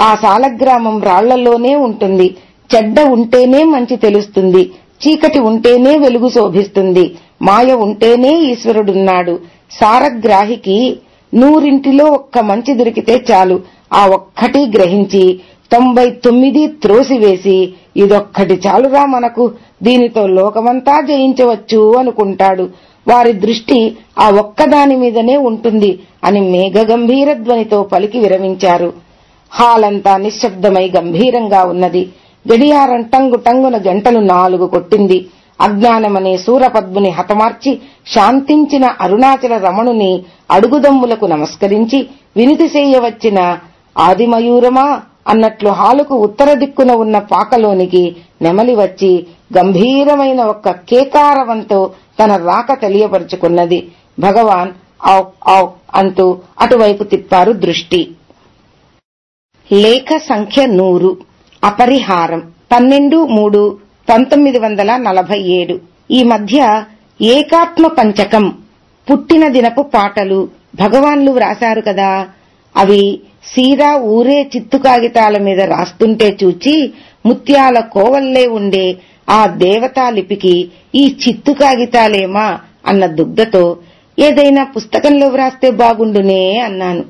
ఆ సాలగ్రామం రాళ్ళలోనే ఉంటుంది. చెడ్డ ఉంటేనే మంచి తెలుస్తుంది. చీకటి ఉంటేనే వెలుగు శోభిస్తుంది. మాయ ఉంటేనే ఈశ్వరుడున్నాడు. సారగ్రాహికి నూరింటిలో ఒక్క మంచి దొరికితే చాలు. ఆ ఒక్కటి గ్రహించి తొంభై తొమ్మిది త్రోసివేసి ఇదొక్కటి చాలురా మనకు. దీనితో లోకమంతా జయించవచ్చు అనుకుంటాడు. వారి దృష్టి ఆ ఒక్కదాని మీదనే ఉంటుంది అని మేఘగంభీర ధ్వనితో పలికి విరమించారు. హాలంతా నిశ్శబ్దమై గంభీరంగా ఉన్నది. గడియారం టంగు టంగున గంటలు నాలుగు కొట్టింది. అజ్ఞానమనే సూరపద్ముని హతమార్చి శాంతించిన అరుణాచల రమణుని అడుగుదమ్ములకు నమస్కరించి వినితి చేయవచ్చిన ఆదిమయూరమా అన్నట్లు హాలుకు ఉత్తర దిక్కున ఉన్న పాకలోనికి నెమలి వచ్చి గంభీరమైన ఒక్క కేకారవంతో తన రాక తెలియపరుచుకున్నది. భగవాన్ ఔ ఔ అంటూ అటువైపు తిప్పారు దృష్టి. లేఖ సంఖ్య నూరు. అపరిహారం. పన్నెండు మూడు పంతొమ్మిది వందల నలభై ఏడు. ఈ మధ్య ఏకాత్మ పంచకం పుట్టిన దినపు పాటలు భగవాన్లు వ్రాశారు కదా. అవి సీరా ఊరే చిత్తు కాగితాల మీద రాస్తుంటే చూచి ముత్యాల కోవల్లే ఉండే ఆ దేవతా లిపికి ఈ చిత్తు కాగితాలేమా అన్న దుగ్ధతో ఏదైనా పుస్తకంలో వ్రాస్తే బాగుండునే అన్నాను.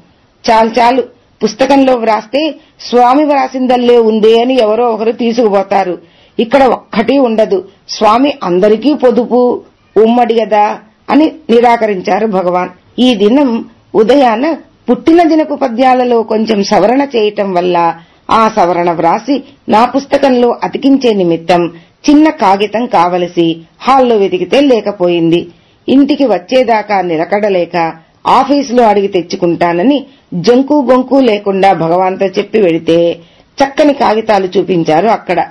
చాలు చాలు. పుస్తకంలో వ్రాస్తే స్వామి వ్రాసిందల్లే ఉందే అని ఎవరో ఒకరు తీసుకుపోతారు. ఇక్కడ ఒక్కటి ఉండదు. స్వామి అందరికీ పొదుపు ఉమ్మడి గదా అని నిరాకరించారు భగవాన్. ఈ దినం ఉదయాన పుట్టిన దినపు పద్యాలలో కొంచెం సవరణ చేయటం వల్ల ఆ సవరణ వ్రాసి నా పుస్తకంలో అతికించే నిమిత్తం చిన్న కాగితం కావలసి హాల్లో వెతికితే లేకపోయింది. ఇంటికి వచ్చేదాకా నిలకడలేక ఆఫీసులో అడిగి తెచ్చుకుంటానని జంకు గొంకు లేకుండా భగవాన్తో చెప్పి వెళితే చక్కని కాగితాలు చూపించారు అక్కడ.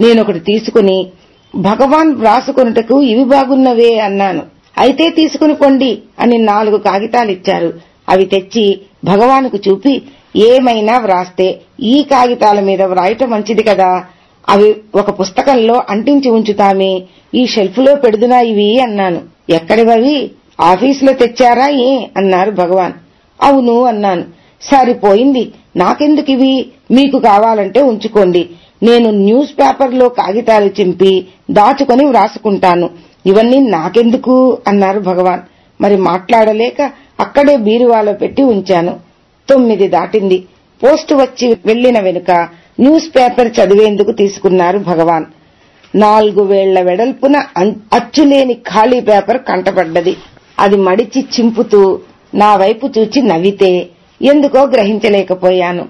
నేనొకటి తీసుకుని భగవాన్ వ్రాసుకొనుటకు ఇవి బాగున్నవే అన్నాను. అయితే తీసుకుని కొండి అని నాలుగు కాగితాలిచ్చారు అవి తెచ్చి భగవానుకు చూపి ఏమైనా వ్రాస్తే ఈ కాగితాల మీద వ్రాయటం మంచిది కదా. అవి ఒక పుస్తకంలో అంటించి ఉంచుతామే. ఈ షెల్ఫ్లో పెడుదునా ఇవి అన్నాను. ఎక్కడివవి? ఆఫీసులో తెచ్చారా ఏ? అన్నారు భగవాన్. అవును అన్నాను. సరిపోయింది. నాకెందుకివి? మీకు కావాలంటే ఉంచుకోండి. నేను న్యూస్ పేపర్లో కాగితాలు చింపి దాచుకొని వ్రాసుకుంటాను. ఇవన్నీ నాకెందుకు? అన్నారు భగవాన్. మరి మాట్లాడలేక అక్కడే బీరువాలో పెట్టి ఉంచాను. తొమ్మిది దాటింది. పోస్టు వచ్చి వెళ్ళిన వెనుక న్యూస్ పేపర్ చదివేందుకు తీసుకున్నారు భగవాన్. నాలుగు వేళ్ళ వెడల్పున అచ్చులేని ఖాళీ పేపర్ కంటపడ్డది. అది మడిచి చింపుతూ నా వైపు చూచి నవ్వితే ఎందుకో గ్రహించలేకపోయాను.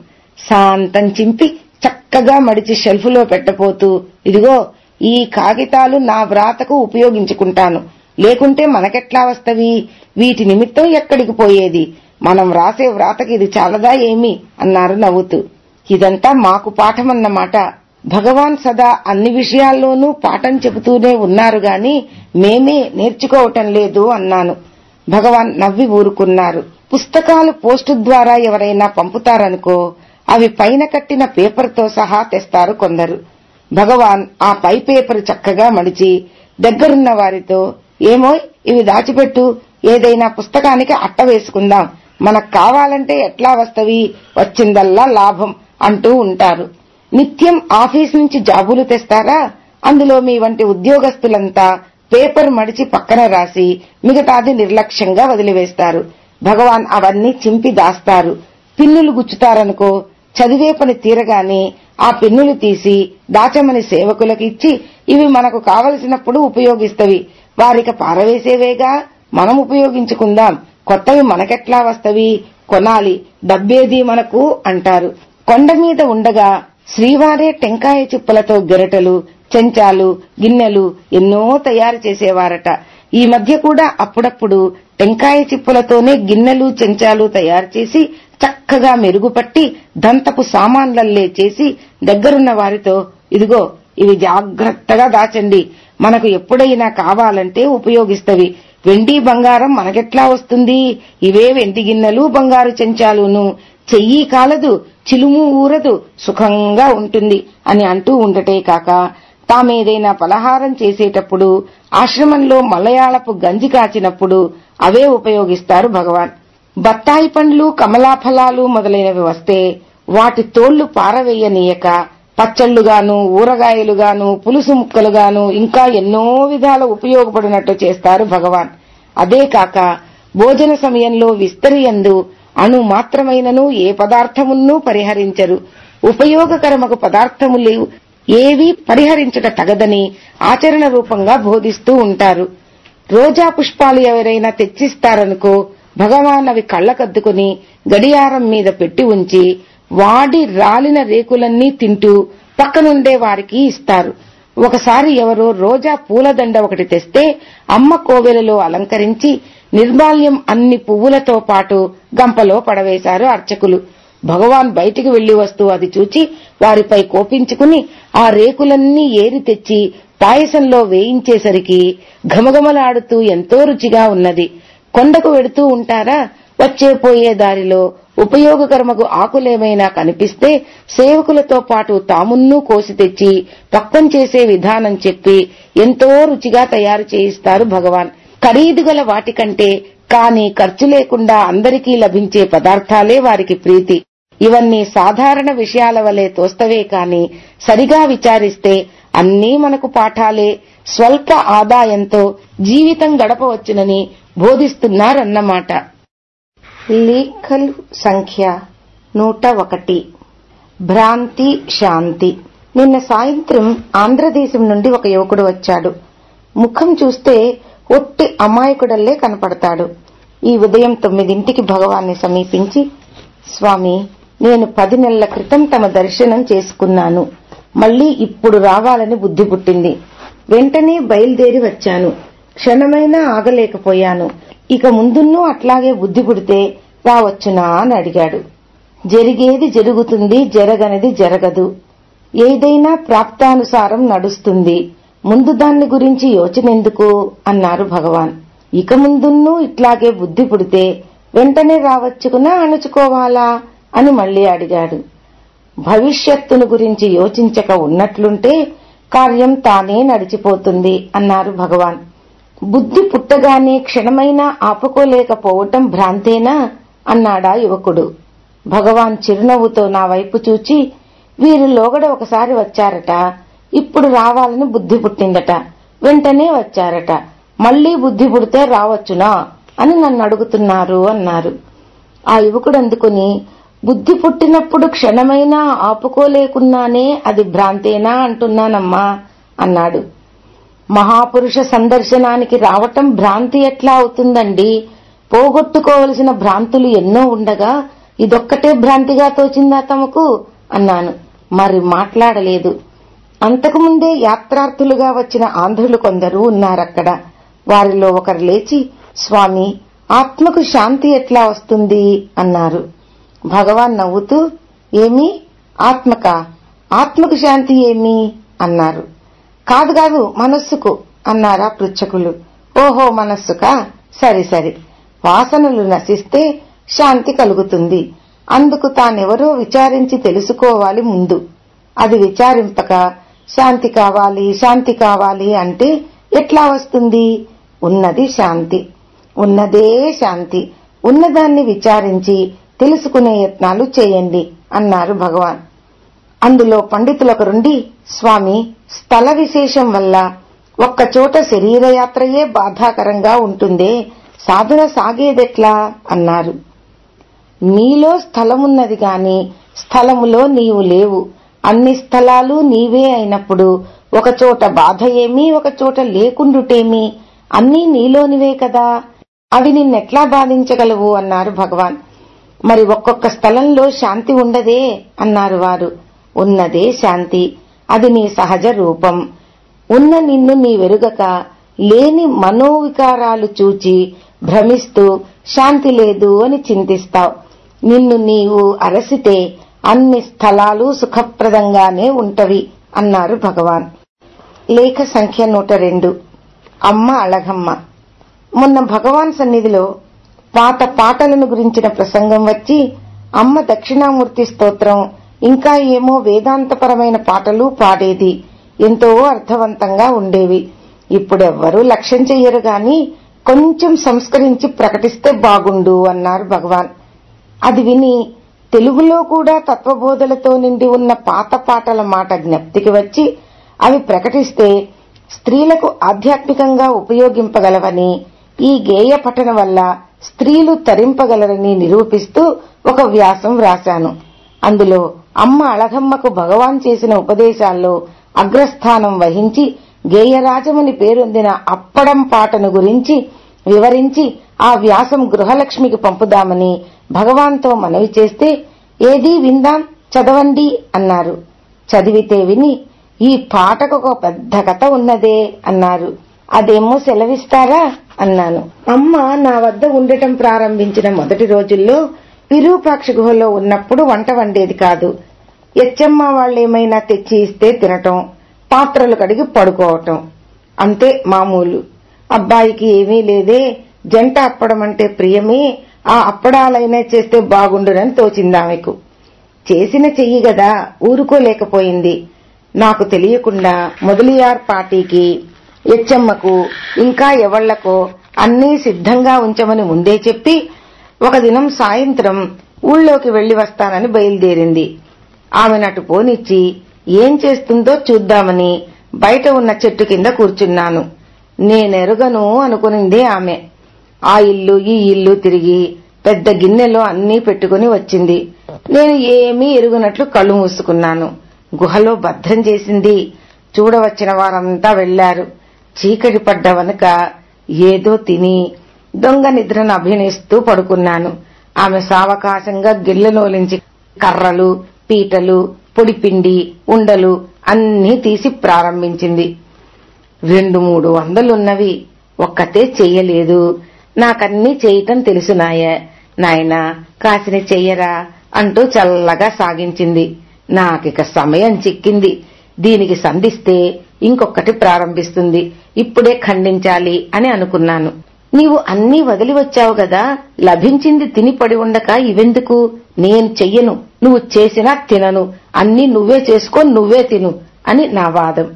శాంతం చింపి చక్కగా మడిచి షెల్ఫ్లో పెట్టపోతూ ఇదిగో ఈ కాగితాలు నా వ్రాతకు ఉపయోగించుకుంటాను. లేకుంటే మనకెట్లా వస్తవి? వీటి నిమిత్తం ఎక్కడికి పోయేది? మనం రాసే వ్రాతకి ఇది చాలదా ఏమి? అన్నారు నవ్వుతూ. ఇదంతా మాకు పాఠమన్నమాట. భగవాన్ సదా అన్ని విషయాల్లోనూ పాఠం చెబుతూనే ఉన్నారు గాని మేమే నేర్చుకోవటం లేదు అన్నాను. భగవాన్ నవ్వి ఊరుకున్నారు. పుస్తకాలు పోస్టు ద్వారా ఎవరైనా పంపుతారనుకో అవి పైన కట్టిన పేపర్తో సహా తెస్తారు కొందరు. భగవాన్ ఆ పై పేపర్ చక్కగా మడిచి దగ్గరున్న వారితో ఏమో ఇవి దాచిపెట్టు ఏదైనా పుస్తకానికి అట్ట వేసుకుందాం. మనకు కావాలంటే ఎట్లా వస్తవి? వచ్చిందల్లా లాభం అంటూ ఉంటారు. నిత్యం ఆఫీస్ నుంచి జాబులు తెస్తారా? అందులో మీ వంటి ఉద్యోగస్తులంతా పేపర్ మడిచి పక్కన రాసి మిగతాది నిర్లక్ష్యంగా వదిలివేస్తారు. భగవాన్ అవన్నీ చింపి దాస్తారు. పిన్నులు గుచ్చుతారనుకో చదివే పని తీరగానే ఆ పిన్నులు తీసి దాచమని సేవకులకు ఇచ్చి ఇవి మనకు కావలసినప్పుడు ఉపయోగిస్తవి. వారిక పారవేసేవేగా? మనం ఉపయోగించుకుందాం. కొత్తవి మనకెట్లా వస్తవి? కొనాలి. డబ్బేది మనకు అంటారు. కొండ మీద ఉండగా శ్రీవారే టెంకాయ చిప్పలతో గెరటలు చెంచాలు గిన్నెలు ఎన్నో తయారు చేసేవారట. ఈ మధ్య కూడా అప్పుడప్పుడు టెంకాయ చిప్పులతోనే గిన్నెలు చెంచాలు తయారు చేసి చక్కగా మెరుగుపట్టి దంతపు సామాన్లల్లే చేసి దగ్గరున్న వారితో ఇదిగో ఇవి జాగ్రత్తగా దాచండి. మనకు ఎప్పుడైనా కావాలంటే ఉపయోగిస్తవి. వెండి బంగారం మనకెట్లా వస్తుంది? ఇవే వెండి గిన్నెలు బంగారు చెంచాలును. చెయ్యి కాలదు చిలుము ఊరదు సుఖంగా ఉంటుంది అని అంటూ ఉండటే కాక తామేదైనా పలహారం చేసేటప్పుడు ఆశ్రమంలో మలయాళపు గంజి కాచినప్పుడు అవే ఉపయోగిస్తారు భగవాన్. బత్తాయి పండ్లు కమలాఫలాలు మొదలైనవి వస్తే వాటి తోళ్ళు పారవేయనీయక పచ్చళ్ళుగాను ఊరగాయలుగాను పులుసు ముక్కలుగాను ఇంకా ఎన్నో విధాల ఉపయోగపడినట్టు చేస్తారు భగవాన్. అదే కాక భోజన సమయంలో విస్తరియందు అణు మాత్రమైనను ఏ పదార్థమున్నూ పరిహరించరు. ఉపయోగకరమగు లేవు. ఏవీ పరిహరించట తగదని ఆచరణ రూపంగా బోధిస్తూ ఉంటారు. రోజా పుష్పాలు ఎవరైనా తెచ్చిస్తారనుకో భగవాన్ అవి కళ్ళకద్దుకుని గడియారం మీద పెట్టి ఉంచి వాడి రాలిన రేకులన్నీ తింటూ పక్కనుండే వారికి ఇస్తారు. ఒకసారి ఎవరో రోజా పూలదండ ఒకటి తెస్తే అమ్మ కోవెలలో అలంకరించి నిర్మాల్యం అన్ని పువ్వులతో పాటు గంపలో పడవేశారు అర్చకులు. భగవాన్ బయటికి వెళ్ళి వస్తూ అది చూచి వారిపై కోపించుకుని ఆ రేకులన్నీ ఏరి తెచ్చి పాయసంలో వేయించేసరికి ఘమఘమలాడుతూ ఎంతో రుచిగా ఉన్నది. కొండకు వెడుతూ ఉంటారా? వచ్చే పోయే దారిలో ఉపయోగకరమకు ఆకులేమైనా కనిపిస్తే సేవకులతో పాటు తామున్నూ కోసి తెచ్చి పక్కం చేసే విధానం చెప్పి ఎంతో రుచిగా తయారు చేయిస్తారు భగవాన్. ఖరీదు గల వాటికంటే కాని ఖర్చు లేకుండా అందరికీ లభించే పదార్థాలే వారికి ప్రీతి. ఇవన్నీ సాధారణ విషయాల వలె తోస్తవే కాని సరిగా విచారిస్తే అన్నీ మనకు పాఠాలే. స్వల్ప ఆదాయంతో జీవితం గడపవచ్చునని బోధిస్తున్నారన్నమాట. లేఖలు సంఖ్య నూట ఒకటి భ్రాంతి శాంతి. నిన్న సాయంత్రం ఆంధ్రదేశం నుండి ఒక యువకుడు వచ్చాడు. ముఖం చూస్తే ఒట్టి అమాయకుడల్లే కనపడతాడు. ఈ ఉదయం తొమ్మిదింటికి భగవాన్ని సమీపించి స్వామి నేను పది నెలల క్రితం తమ దర్శనం చేసుకున్నాను. మళ్ళీ ఇప్పుడు రావాలని బుద్ధి పుట్టింది. వెంటనే బయలుదేరి వచ్చాను. క్షణమైనా ఆగలేకపోయాను. ఇక ముందున్నూ అట్లాగే బుద్ధి పుడితే రావచ్చునా? అని అడిగాడు. జరిగేది జరుగుతుంది జరగనిది జరగదు. ఏదైనా ప్రాప్తానుసారం నడుస్తుంది. ముందు దాన్ని గురించి యోచనెందుకు? అన్నారు భగవాన్. ఇక ముందున్నూ ఇట్లాగే బుద్ధి పుడితే వెంటనే రావచ్చుకునా అణుచుకోవాలా? అని మళ్ళీ అడిగాడు. భవిష్యత్తును గురించి యోచించక ఉన్నట్లుంటే కార్యం తానే నడిచిపోతుంది అన్నారు భగవాన్. బుద్ధి పుట్టగానే క్షణమైనా ఆపుకోలేకపోవటం భ్రాంతేనా? అన్నాడా యువకుడు. భగవాన్ చిరునవ్వుతో నా వైపు చూచి వీరు లోగడ ఒకసారి వచ్చారట ఇప్పుడు రావాలని బుద్ధి పుట్టిందట. వెంటనే వచ్చారట. మళ్ళీ బుద్ధి పుడితే రావచ్చునా? అని నన్ను అడుగుతున్నారు అన్నారు. ఆ యువకుడు అందుకుని బుద్ధి పుట్టినప్పుడు క్షణమైనా ఆపుకోలేకున్నానే అది భ్రాంతేనా అంటున్నానమ్మా అన్నాడు. మహాపురుష సందర్శనానికి రావటం భ్రాంతి ఎట్లా అవుతుందండి? పోగొట్టుకోవలసిన భ్రాంతులు ఎన్నో ఉండగా ఇదొక్కటే భ్రాంతిగా తోచిందా తమకు? అన్నాను. మరి మాట్లాడలేదు. అంతకుముందే యాత్రార్థులుగా వచ్చిన ఆంధ్రులు కొందరు ఉన్నారక్కడ. వారిలో ఒకరు లేచి స్వామి ఆత్మకు శాంతి ఎట్లా వస్తుంది? అన్నారు. భగవాన్ నవ్వుతూ ఏమి? ఆత్మక? ఆత్మకు శాంతి ఏమి? అన్నారు. కాదు కాదు మనస్సుకు అన్నారా పృచ్ఛకులు. ఓహో మనస్సుకా? సరి సరి. వాసనలు నశిస్తే శాంతి కలుగుతుంది. అందుకు తానెవరో విచారించి తెలుసుకోవాలి ముందు. అది విచారింపక శాంతి కావాలి శాంతి కావాలి అంటే ఎట్లా వస్తుంది? ఉన్నది శాంతి. ఉన్నదే శాంతి. ఉన్నదాన్ని విచారించి తెలుసుకునే యత్నాలు చేయండి అన్నారు భగవాన్. అందులో పండితులొకరుండి స్వామి స్థల విశేషం వల్ల ఒక్కచోట శరీరయాత్రయే బాధాకరంగా ఉంటుందే సాధన సాగేదెట్లా అన్నారు. నీలో స్థలమున్నది గాని స్థలములో నీవు లేవు. అన్ని స్థలాలు నీవే అయినప్పుడు ఒకచోట బాధ ఏమీ ఒకచోట లేకుండుటేమి? అన్నీ నీలోనివే కదా. అవి నిన్నెట్లా బాధించగలవు? అన్నారు భగవాన్. మరి ఒక్కొక్క స్థలంలో శాంతి ఉండదే? అన్నారు వారు. ఉన్నదే శాంతి. అది నీ సహజ రూపం. ఉన్న నిన్ను నీ వెరుగక లేని మనోవికారాలు చూచి భ్రమిస్తూ శాంతి లేదు అని చింతిస్తావు. నిన్ను నీవు అరసితే అన్ని స్థలాలు సుఖప్రదంగానే ఉంటవి అన్నారు భగవాన్. లేఖ సంఖ్య నూట రెండు. అమ్మ అళగమ్మ. మొన్న భగవాన్ సన్నిధిలో పాత పాటలను గురించిన ప్రసంగం వచ్చి అమ్మ దక్షిణామూర్తి స్తోత్రం ఇంకా ఏమో వేదాంతపరమైన పాటలు పాడేది ఎంతో అర్థవంతంగా ఉండేవి. ఇప్పుడెవ్వరూ లక్ష్యం చెయ్యరు గాని కొంచెం సంస్కరించి ప్రకటిస్తే బాగుండు అన్నారు భగవాన్. అది విని తెలుగులో కూడా తత్వబోధలతో నిండి ఉన్న పాత పాటల మాట జ్ఞప్తికి వచ్చి అవి ప్రకటిస్తే స్త్రీలకు ఆధ్యాత్మికంగా ఉపయోగింపగలవని ఈ గేయ పఠన వల్ల స్త్రీలు తరింపగలరని నిరూపిస్తూ ఒక వ్యాసం వ్రాశాను. అందులో అమ్మ అళగమ్మకు భగవాన్ చేసిన ఉపదేశాల్లో అగ్రస్థానం వహించి గేయరాజముని పేరొందిన అప్పడం పాటను గురించి వివరించి ఆ వ్యాసం గృహలక్ష్మికి పంపుదామని భగవాన్తో మనవి చేస్తే ఏదీ విందాం చదవండి అన్నారు. చదివితే విని ఈ పాటకు ఒక పెద్ద కథ ఉన్నదే అన్నారు. అదేమో సెలవిస్తారా అన్నాను. అమ్మ నా వద్ద ఉండటం ప్రారంభించిన మొదటి రోజుల్లో విరూపాక్ష గుహలో ఉన్నప్పుడు వంట వండేది కాదు. ఎచ్చమ్మ వాళ్ళేమైనా తెచ్చి ఇస్తే తినటం పాత్రలు కడిగి పడుకోవటం. అంతే మామూలు. అబ్బాయికి ఏమీ లేదే జంట అప్పడం అంటే ప్రియమే ఆ అప్పడాలైనా చేస్తే బాగుండునని తోచిందామెకు చేసిన చెయ్యి గదా ఊరుకోలేకపోయింది. నాకు తెలియకుండా మొదలియార్ పార్టీకి ఎచ్చమ్మకు ఇంకా ఎవళ్ళకో అన్నీ సిద్ధంగా ఉంచమని ముందే చెప్పి ఒక దినం సాయంత్రం ఊళ్ళోకి వెళ్ళి వస్తానని బయలుదేరింది. ఆమె నటు పోనిచ్చి ఏం చేస్తుందో చూద్దామని బయట ఉన్న చెట్టు కింద కూర్చున్నాను. నేనెరుగను అనుకునింది ఆమె. ఆ ఇల్లు ఈ ఇల్లు తిరిగి పెద్ద గిన్నెలో అన్నీ పెట్టుకుని వచ్చింది. నేను ఏమీ ఎరుగునట్లు కళ్ళు మూసుకున్నాను. గుహలో బద్దం చేసింది. చూడవచ్చిన వారంతా వెళ్ళారు చీకటి పడ్డ వనక ఏదో తిని దొంగ నిద్రను అభినయిస్తూ పడుకున్నాను. ఆమె సావకాశంగా గిల్లలోలించి కర్రలు పీటలు పొడిపిండి ఉండలు అన్నీ తీసి ప్రారంభించింది. రెండు మూడు వందలున్నవి ఒక్కతే చెయ్యలేదు. నాకన్నీ చేయటం తెలుసునాయ నాయనా కాసిన చెయ్యరా అంటూ చల్లగా సాగించింది. నాకిక సమయం చిక్కింది. దీనికి సంధిస్తే ఇంకొకటి ప్రారంభిస్తుంది. ఇప్పుడే ఖండించాలి అని అనుకున్నాను. నీవు అన్నీ వదిలి వచ్చావు గదా లభించింది తిని పడి ఉండక ఇవెందుకు? నేను చెయ్యను. నువ్వు చేసినా తినను. అన్నీ నువ్వే చేసుకో నువ్వే తిను అని నా వాదం.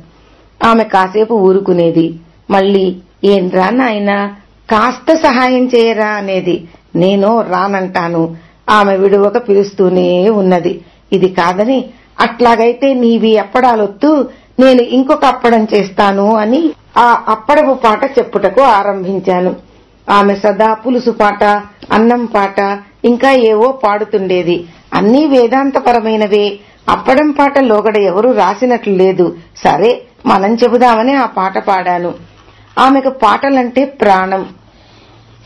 ఆమె కాసేపు ఊరుకునేది. మళ్ళీ ఏంద్రా నాయనా కాస్త సహాయం చేయరా అనేది నేను రానంటాను. ఆమె విడువక పిలుస్తూనే ఉన్నది. ఇది కాదని అట్లాగైతే నీవి అప్పడాలొత్తు నేను ఇంకొక అప్పడం చేస్తాను అని ఆ అప్పడపు పాట చెప్పుటకు ఆరంభించాను. ఆమె సదా పులుసు పాట అన్నం పాట ఇంకా ఏవో పాడుతుండేది. అన్నీ వేదాంతపరమైనవే. అప్పడం పాట లోగడ ఎవరూ రాసినట్లు లేదు. సరే మనం చెబుదామని ఆ పాట పాడాను. ఆమెకు పాటలంటే ప్రాణం.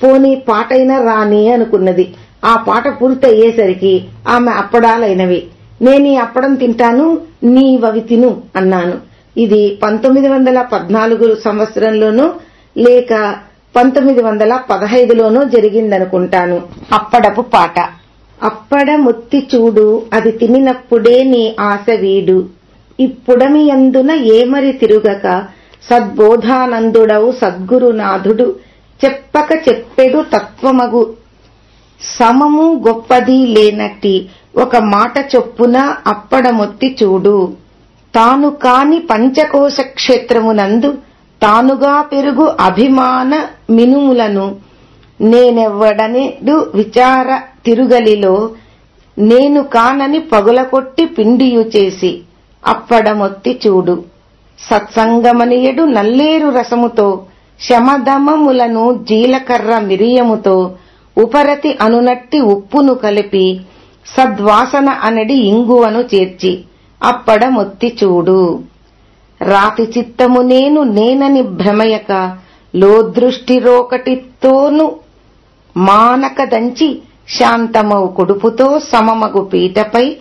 పోనీ పాటైనా రాని అనుకున్నది. ఆ పాట పూర్తయ్యేసరికి ఆమె అప్పడాలైనవి. నేను ఈ అప్పడం తింటాను నీవవి తిను అన్నాను. ఇది పంతొమ్మిది వందల పద్నాలుగు సంవత్సరంలోనూ లేక పంతొమ్మిది వందల పదహైదులోనూ జరిగిందనుకుంటాను. అప్పడపు పాట. అప్పడముత్తి చూడు అది తినినప్పుడే నీ ఆశ వీడు. ఇప్పుడమియందున ఏమరి తిరుగక సద్బోధానందుడవు సద్గురునాథుడు. చెప్పక చెప్పెడు తత్వమగు. సమము గొప్పది లేనట్టి ఒక మాట చొప్పున అప్పడమొత్తి చూడు. తాను కాని పంచకోశ క్షేత్రమునందు తానుగా పెరుగు అభిమాన మినుములను నేనెవ్వడనేడు విచార తిరుగలిలో నేను కానని పగులకొట్టి పిండియు చేసి అప్పడమొత్తి చూడు. సత్సంగమనియడు నల్లేరు రసముతో శమధమములను జీలకర్ర మిరియముతో ఉపరతి అనునట్టి ఉప్పును కలిపి సద్వాసన అనడి ఇంగువను చేర్చి అప్పడమొత్తి చూడు. రాతి చిత్తము నేను నేనని భ్రమయక లోదృష్టిరోకటితోను మానక దంచి శాంతమవు కొడుపుతో సమమగు పీటపై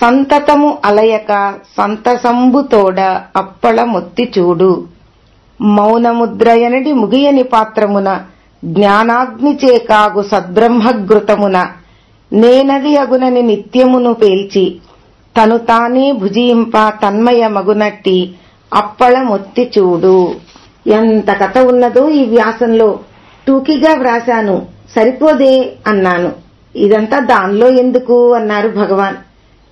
సంతతము అలయక సంతసంబుతోడ అప్పళమొత్తి చూడు. మౌనముద్రయనడి ముగియని పాత్రమున జ్ఞానాగ్నిచే కాగు సద్బ్రహ్మఘృతమున నేనది అగునని నిత్యమును పేల్చి తను తానే భుజింప తన్మయ మగునట్టి అప్పళమొత్తి చూడు. ఎంత కథ ఉన్నదో ఈ వ్యాసంలో. టూకీగా వ్రాశాను సరిపోదే అన్నాను. ఇదంతా దానిలో ఎందుకు అన్నారు భగవాన్.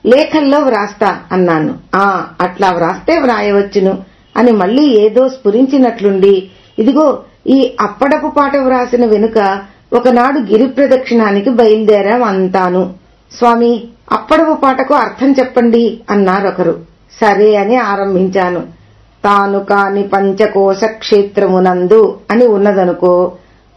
లేఖల్లో వ్రాస్తా అన్నాను. ఆ అట్లా వ్రాస్తే వ్రాయవచ్చును. అని మళ్ళీ ఏదో స్ఫురించినట్లుండి. ఇదిగో ఈ అప్పడపు పాట వ్రాసిన వెనుక ఒకనాడు గిరి ప్రదక్షిణానికి బయలుదేరాం అంతాను. స్వామి అప్పడపు పాటకు అర్థం చెప్పండి అన్నారొకరు. సరే అని ఆరంభించాను. తాను కాని పంచకోశ క్షేత్రమునందు అని ఉన్నదనుకో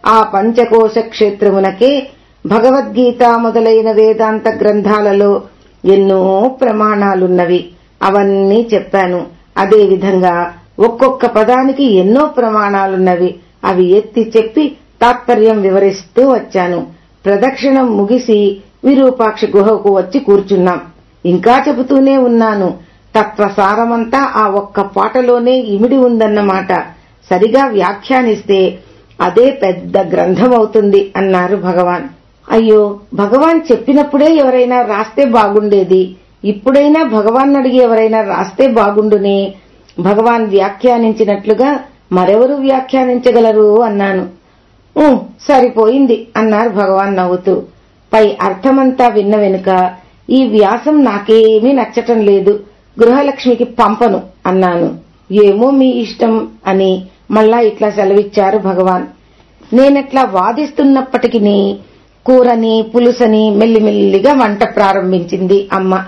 ఆ పంచకోశ క్షేత్రమునకే భగవద్గీత మొదలైన వేదాంత గ్రంథాలలో ఎన్నో ప్రమాణాలున్నవి. అవన్నీ చెప్పాను. అదేవిధంగా ఒక్కొక్క పదానికి ఎన్నో ప్రమాణాలున్నవి. అవి ఎత్తి చెప్పి తాత్పర్యం వివరిస్తూ వచ్చాను. ప్రదక్షిణం ముగిసి విరూపాక్ష గుహకు వచ్చి కూర్చున్నాం. ఇంకా చెబుతూనే ఉన్నాను. తత్వసారమంతా ఆ ఒక్క పాటలోనే ఇమిడి ఉందన్నమాట. సరిగా వ్యాఖ్యానిస్తే అదే పెద్ద గ్రంథమవుతుంది అన్నారు భగవాన్. అయ్యో భగవాన్ చెప్పినప్పుడే ఎవరైనా రాస్తే బాగుండేది. ఇప్పుడైనా భగవాన్ అడిగి ఎవరైనా రాస్తే బాగుండునే. భగవాన్ వ్యాఖ్యానించినట్లుగా మరెవరు వ్యాఖ్యానించగలరు అన్నాను. సరిపోయింది అన్నారు భగవాన్ నవ్వుతూ. పై అర్థమంతా విన్న వెనుక ఈ వ్యాసం నాకేమీ నచ్చటం లేదు. గృహలక్ష్మికి పంపను అన్నాను. ఏమో మీ ఇష్టం అని మళ్ళా ఇట్లా సెలవిచ్చారు భగవాన్. నేనట్లా వాదిస్తున్నప్పటికీ కూరని పులుసని మెల్లిమెల్లిగా వంట ప్రారంభించింది అమ్మ.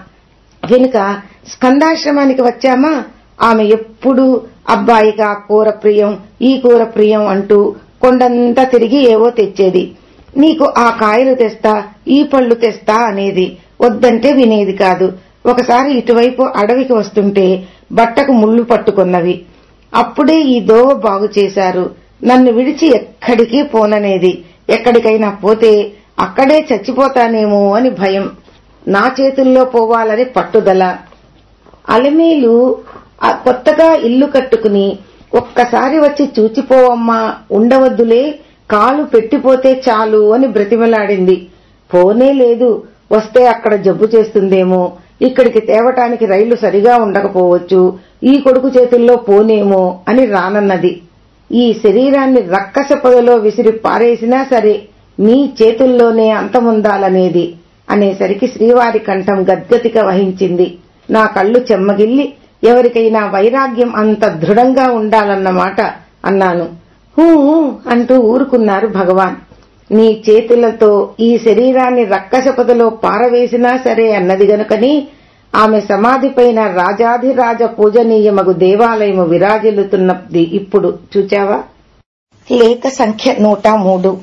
వెనుక స్కందాశ్రమానికి వచ్చామా? ఆమె ఎప్పుడు అబ్బాయికి ఆ కూర ప్రియం ఈ కూర ప్రియం అంటూ కొండంతా తిరిగి ఏవో తెచ్చేది. నీకు ఆ కాయలు తెస్తా ఈ పళ్ళు తెస్తా అనేది వద్దంటే వినేది కాదు. ఒకసారి ఇటువైపు అడవికి వస్తుంటే బట్టకు ముళ్ళు పట్టుకున్నవి. అప్పుడే ఈ దోవ బాగు చేశారు. నన్ను విడిచి ఎక్కడికి పోననేది. ఎక్కడికైనా పోతే అక్కడే చచ్చిపోతానేమో అని భయం. నా చేతుల్లో పోవాలని పట్టుదల. అలమేలు కొత్తగా ఇల్లు కట్టుకుని ఒక్కసారి వచ్చి చూచిపోవమ్మా ఉండవద్దులే కాలు పెట్టిపోతే చాలు అని బ్రతిమలాడింది. పోనే లేదు వస్తే అక్కడ జబ్బు చేస్తుందేమో ఇక్కడికి తేవటానికి రైళ్ళు సరిగా ఉండకపోవచ్చు ఈ కొడుకు చేతుల్లో పోనేమో అని రానన్నది. ఈ శరీరాన్ని రక్కస పొదలో విసిరి పారేసినా సరే నీ చేతుల్లోనే అంతముందాలనేది. అనేసరికి శ్రీవారి కంఠం గద్గతిక వహించింది. నా కళ్ళు చెమ్మగిల్లి ఎవరికైనా వైరాగ్యం అంత దృఢంగా ఉండాలన్నమాట అన్నాను. హూ అంటూ ఊరుకున్నారు భగవాన్. నీ చేతులతో ఈ శరీరాన్ని రక్కసపదలో పారవేసినా సరే అన్నది గనుకని ఆమె సమాధిపైన రాజాధిరాజ పూజనీయమగు దేవాలయము విరాజిల్లుతున్నది ఇప్పుడు చూచావా? లేఖ సంఖ్య నూట మూడు.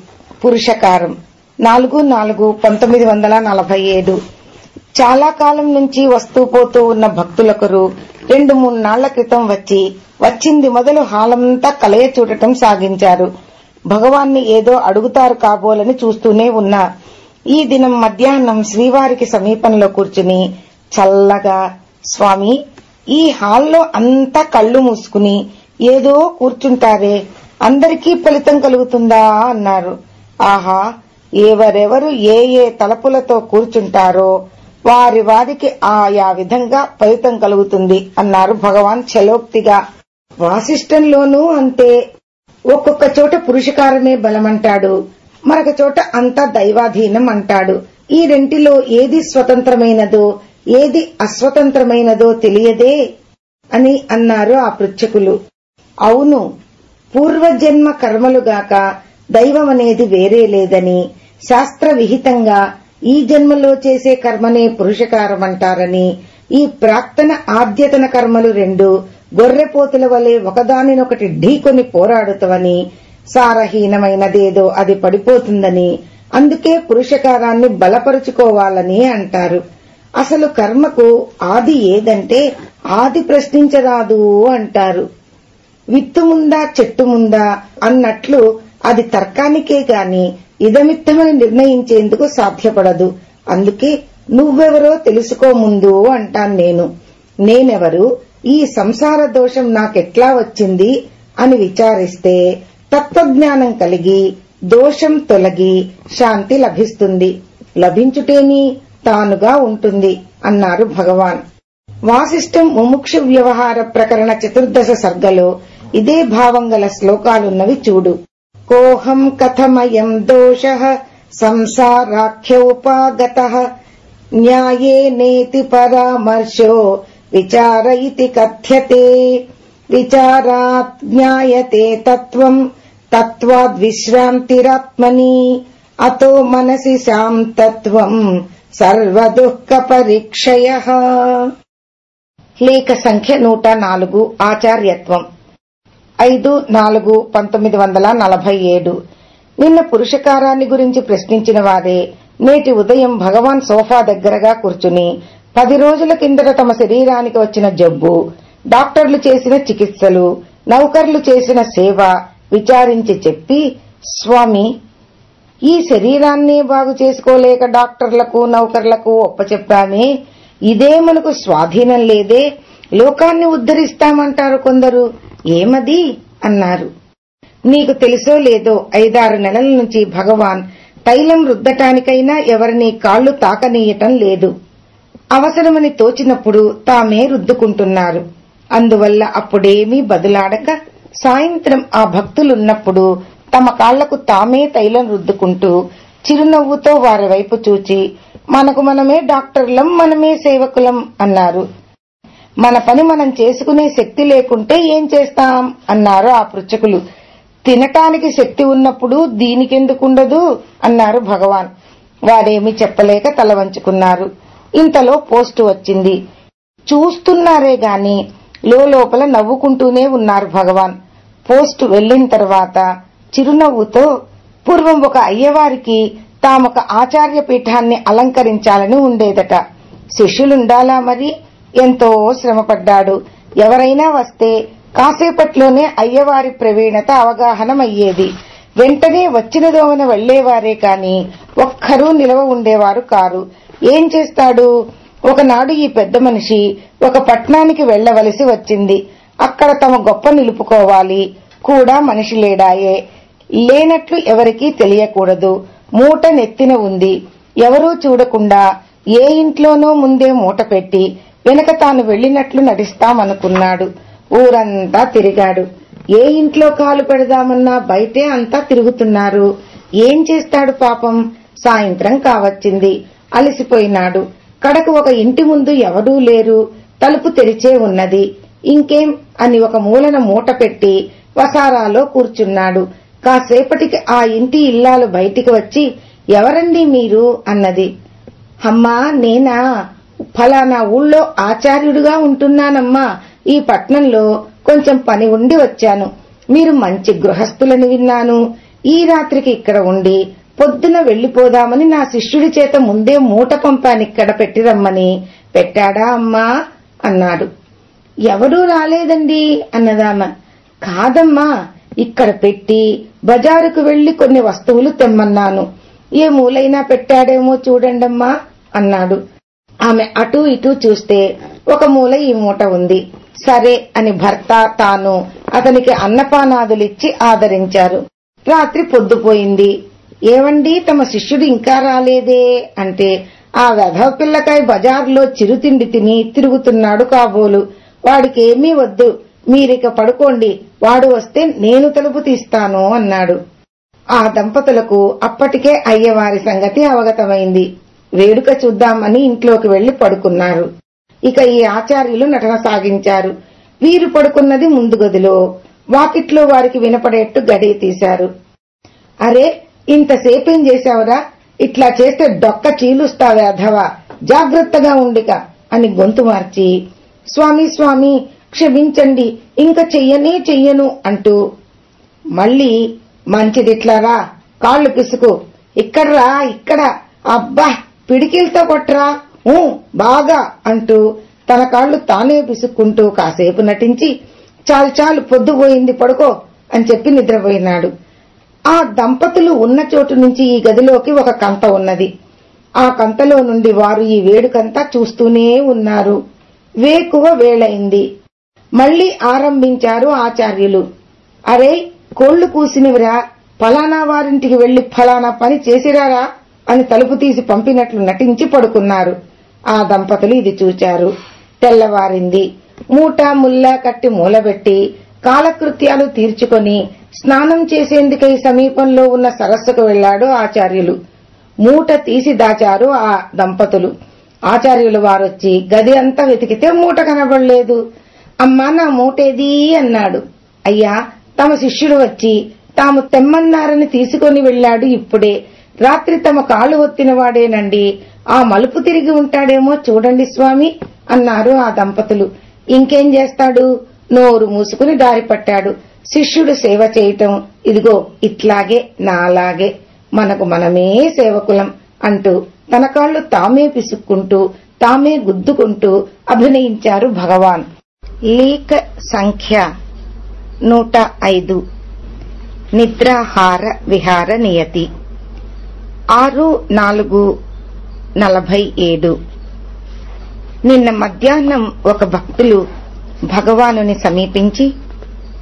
పురుషకారం. నాలుగు నాలుగు పంతొమ్మిది వందల నలభై ఏడు. చాలా కాలం నుంచి వస్తూ పోతూ ఉన్న భక్తులొకరు రెండు మూడు నాళ్ళ క్రితం వచ్చి వచ్చింది మొదలు హాలంతా కలయ చూడటం సాగించారు. భగవాన్ని ఏదో అడుగుతారు కాబోలని చూస్తూనే ఉన్నా ఈ దినం మధ్యాహ్నం శ్రీవారికి సమీపంలో కూర్చుని చల్లగా స్వామి ఈ హాల్లో అంతా కళ్ళు మూసుకుని ఏదో కూర్చుంటారే అందరికీ ఫలితం కలుగుతుందా? అన్నారు. ఆహా ఎవరెవరు ఏ ఏ తలపులతో కూర్చుంటారో వారి వారికి ఆయా విధంగా ఫలితం కలుగుతుంది అన్నారు భగవాన్ చలోక్తిగా వాసిష్టంలోనూ అంతే. ఒక్కొక్క చోట పురుషకారమే బలమంటాడు. మరొక చోట అంతా దైవాధీనం అంటాడు. ఈ రెంటిలో ఏది స్వతంత్రమైనదో ఏది అస్వతంత్రమైనదో తెలియదే అని అన్నారు ఆ పృచ్ఛకులు. అవును పూర్వజన్మ కర్మలుగాక దైవం అనేది వేరే లేదని శాస్త్ర విహితంగా ఈ జన్మలో చేసే కర్మనే పురుషకారమంటారని ఈ ప్రాక్తన ఆద్యతన కర్మలు రెండు గొర్రెపోతుల వలె ఒకదానినొకటి ఢీకొని పోరాడుతవని సారహీనమైనదేదో అది పడిపోతుందని అందుకే పురుషకారాన్ని బలపరుచుకోవాలని అంటారు. అసలు కర్మకు ఆది ఏదంటే ఆది ప్రశ్నించరాదు అంటారు. విత్తు ముందా చెట్టు ముందా అన్నట్లు అది తర్కానికే గాని ఇదమిత్తమని నిర్ణయించేందుకు సాధ్యపడదు. అందుకే నువ్వెవరో తెలుసుకో ముందు అంటాను నేను. నేనెవరు? ఈ సంసార దోషం నాకెట్లా వచ్చింది? అని విచారిస్తే తత్వజ్ఞానం కలిగి దోషం తొలగి శాంతి లభిస్తుంది. లభించుటేని తానుగా ఉంటుంది అన్నారు భగవాన్. వాసిష్టం ముముక్ష వ్యవహార ప్రకరణ చతుర్దశ సర్గలో ఇదే భావం గల శ్లోకాలున్నవి చూడు. కోహం కథమయం దోష సంసారాఖ్యోపాగత న్యాయేనేతి పరామర్శో విచార ఇతి కథ్యతే విచారాత్ జ్ఞాయతే తత్వం తత్వాద్విశ్రాంతిరాత్మని అతో మనసి శాంతత్వం సర్వదుఃఖ పరీక్షయ లేఖ సంఖ్య నూట నాలుగు ఆచార్యత్వం ఐదు నాలుగు పంతొమ్మిది వందల నలభై ఏడు. నిన్న పురుషకారాన్ని గురించి ప్రశ్నించిన వారే నేటి ఉదయం భగవాన్ సోఫా దగ్గరగా కూర్చుని పది రోజుల కిందట తమ శరీరానికి వచ్చిన జబ్బు డాక్టర్లు చేసిన చికిత్సలు నౌకర్లు చేసిన సేవ విచారించి చెప్పి స్వామి ఈ శరీరాన్ని బాగు చేసుకోలేక డాక్టర్లకు నౌకర్లకు ఒప్పచెప్పామే. ఇదే మనకు స్వాధీనం లేదే. లోకాన్ని ఉద్ధరిస్తామంటారు కొందరు. ఏమది? అన్నారు. నీకు తెలుసో లేదో ఐదారు నెలల నుంచి భగవాన్ తైలం రుద్దటానికైనా ఎవరిని కాళ్ళు తాకనీయటం లేదు. అవసరమని తోచినప్పుడు తామే రుద్దుకుంటున్నారు. అందువల్ల అప్పుడేమీ బదులాడక సాయంత్రం ఆ భక్తులున్నప్పుడు తమ కాళ్ళకు తామే తైలం రుద్దుకుంటూ చిరునవ్వుతో వారి వైపు చూచి మనకు మనమే డాక్టర్లం మనమే సేవకులం అన్నారు. మన పని మనం చేసుకునే శక్తి లేకుంటే ఏం చేస్తాం? అన్నారు ఆ పృచ్చకులు తినటానికి శక్తి ఉన్నప్పుడు దీనికెందుకుండదు? అన్నారు భగవాన్. వారేమి చెప్పలేక తల వంచుకున్నారు. ఇంతలో పోస్టు వచ్చింది. చూస్తున్నారే గాని లోపల నవ్వుకుంటూనే ఉన్నారు భగవాన్. పోస్టు వెళ్ళిన తర్వాత చిరునవ్వుతో పూర్వం ఒక అయ్యవారికి తామొక ఆచార్య పీఠాన్ని అలంకరించాలని ఉండేదట. శిష్యులుండాలా మరి? ఎంతో శ్రమపడ్డాడు. ఎవరైనా వస్తే కాసేపట్లోనే అయ్యవారి ప్రవీణత అవగాహనమయ్యేది. వెంటనే వచ్చిన దోమన వెళ్ళేవారే కాని ఒక్కరూ నిలవ ఉండేవారు కారు. ఏం చేస్తాడు? ఒకనాడు ఈ పెద్ద మనిషి ఒక పట్నానికి వెళ్ళవలసి వచ్చింది. అక్కడ తమ గొప్ప నిలుపుకోవాలి. కూడా మనిషి లేడాయే. లేనట్లు ఎవరికీ తెలియకూడదు. మూట నెత్తిన ఉంది. ఎవరూ చూడకుండా ఏ ఇంట్లోనో ముందే మూట పెట్టి వెనక తాను వెళ్ళినట్లు నటిస్తామనుకున్నాడు. ఊరంతా తిరిగాడు. ఏ ఇంట్లో కాలు పెడదామన్నా బయటే అంతా తిరుగుతున్నారు. ఏం చేస్తాడు పాపం? సాయంత్రం కావచ్చింది. అలసిపోయినాడు. కడకు ఒక ఇంటి ముందు ఎవరూ లేరు. తలుపు తెరిచే ఉన్నది. ఇంకేం? అని ఒక మూలన మూట పెట్టి వసారాలో కూర్చున్నాడు. కాసేపటికి ఆ ఇంటి ఇల్లాలు బయటికి వచ్చి ఎవరండి మీరు? అన్నది. అమ్మా నేనా? ఫలానా ఊళ్ళో ఆచార్యుడిగా ఉంటున్నానమ్మా. ఈ పట్నంలో కొంచెం పని ఉండి వచ్చాను. మీరు మంచి గృహస్థులని విన్నాను. ఈ రాత్రికి ఇక్కడ ఉండి పొద్దున వెళ్ళిపోదామని నా శిష్యుడి చేత ముందే మూట పంపాను ఇక్కడ పెట్టిరమ్మని పెట్టాడా అమ్మా? అన్నాడు. ఎవరూ రాలేదండి అన్నదామ. కాదమ్మా ఇక్కడ పెట్టి బజారుకు వెళ్ళి కొన్ని వస్తువులు తెమ్మన్నాను. ఏ మూలైనా పెట్టాడేమో చూడండమ్మా అన్నాడు. ఆమె అటూ ఇటూ చూస్తే ఒక మూల ఈ మూట ఉంది. సరే అని భర్త తాను అతనికి అన్నపానాదులిచ్చి ఆదరించారు. రాత్రి పొద్దుపోయింది. ఏవండి తమ శిష్యుడు ఇంకా రాలేదే అంటే ఆ వెధవ పిల్లకాయ బజార్లో చిరుతిండి తిని తిరుగుతున్నాడు కాబోలు. వాడికేమీ వద్దు. మీరిక పడుకోండి. వాడు వస్తే నేను తలుపు తీస్తాను అన్నాడు. ఆ దంపతులకు అప్పటికే అయ్యవారి సంగతి అవగతమైంది. వేడుక చూద్దామని ఇంట్లోకి వెళ్ళి పడుకున్నారు. ఇక ఈ ఆచార్యులు నటన సాగించారు వీరు పడుకున్నది ముందు గదిలో. వాకిట్లో వారికి వినపడేట్టు గడియ తీశారు. అరే ఇంతసేపేం చేశావురా? ఇట్లా చేస్తే డొక్క చీలుస్తావే అధవా. జాగ్రత్తగా ఉండిక అని గొంతు మార్చి స్వామి స్వామి క్షమించండి. ఇంక చెయ్యనే చెయ్యను అంటూ మళ్ళీ మంచిదిట్లారా? కాళ్ళు పిసుకు. ఇక్కడ్రా ఇక్కడ. అబ్బా పిడికిలతో కొట్రా ఊ బాగా అంటూ తన కాళ్ళు తానే పిసుక్కుంటూ కాసేపు నటించి చాలు చాలు పొద్దుపోయింది పడుకో అని చెప్పి నిద్రపోయినాడు. ఆ దంపతులు ఉన్న చోటు నుంచి ఈ గదిలోకి ఒక కంత ఉన్నది. ఆ కంతలో నుండి వారు ఈ వేడుకంతా చూస్తూనే ఉన్నారు. వేకువ వేళైంది మళ్ళీ ఆరంభించారు ఆచార్యులు. అరే కోళ్ళు కూసినవిరా ఫలానా వారింటికి వెళ్ళి ఫలానా పని చేసిరారా? అని తలుపు తీసి పంపినట్లు నటించి పడుకున్నారు. ఆ దంపతులు ఇది చూచారు. తెల్లవారింది. మూట ముల్లా కట్టి మూలబెట్టి కాలకృత్యాలు తీర్చుకొని స్నానం చేసేందుకై సమీపంలో ఉన్న సరస్సుకు వెళ్ళాడు ఆచార్యులు. మూట తీసి దాచారు ఆ దంపతులు. ఆచార్యులు వారొచ్చి గది అంతా వెతికితే మూట కనబడలేదు. అమ్మా నా మూటేది? అన్నాడు. అయ్యా తమ శిష్యుడు వచ్చి తాము తెమ్మన్నారని తీసుకొని వెళ్ళాడు ఇప్పుడే. రాత్రి తమ కాళ్ళు ఒత్తిన వాడేనండి. ఆ మలుపు తిరిగి ఉంటాడేమో చూడండి స్వామి అన్నారు ఆ దంపతులు. ఇంకేం చేస్తాడు? నోరు మూసుకుని దారి పట్టాడు. శిష్యుడు సేవ చేయటం. ఇదిగో ఇట్లాగే నాలాగే. మనకు మనమే సేవకులం అంటూ తన కాళ్ళు తామే పిసుక్కుంటూ తామే గుద్దుకుంటూ అభినయించారు భగవాన్. లీక సంఖ్య నూట ఐదు. నిద్రాహార విహార నియతి. ఆరు నాలుగు నలభై ఏడు. నిన్న మధ్యాహ్నం ఒక భక్తులు భగవానుని సమీపించి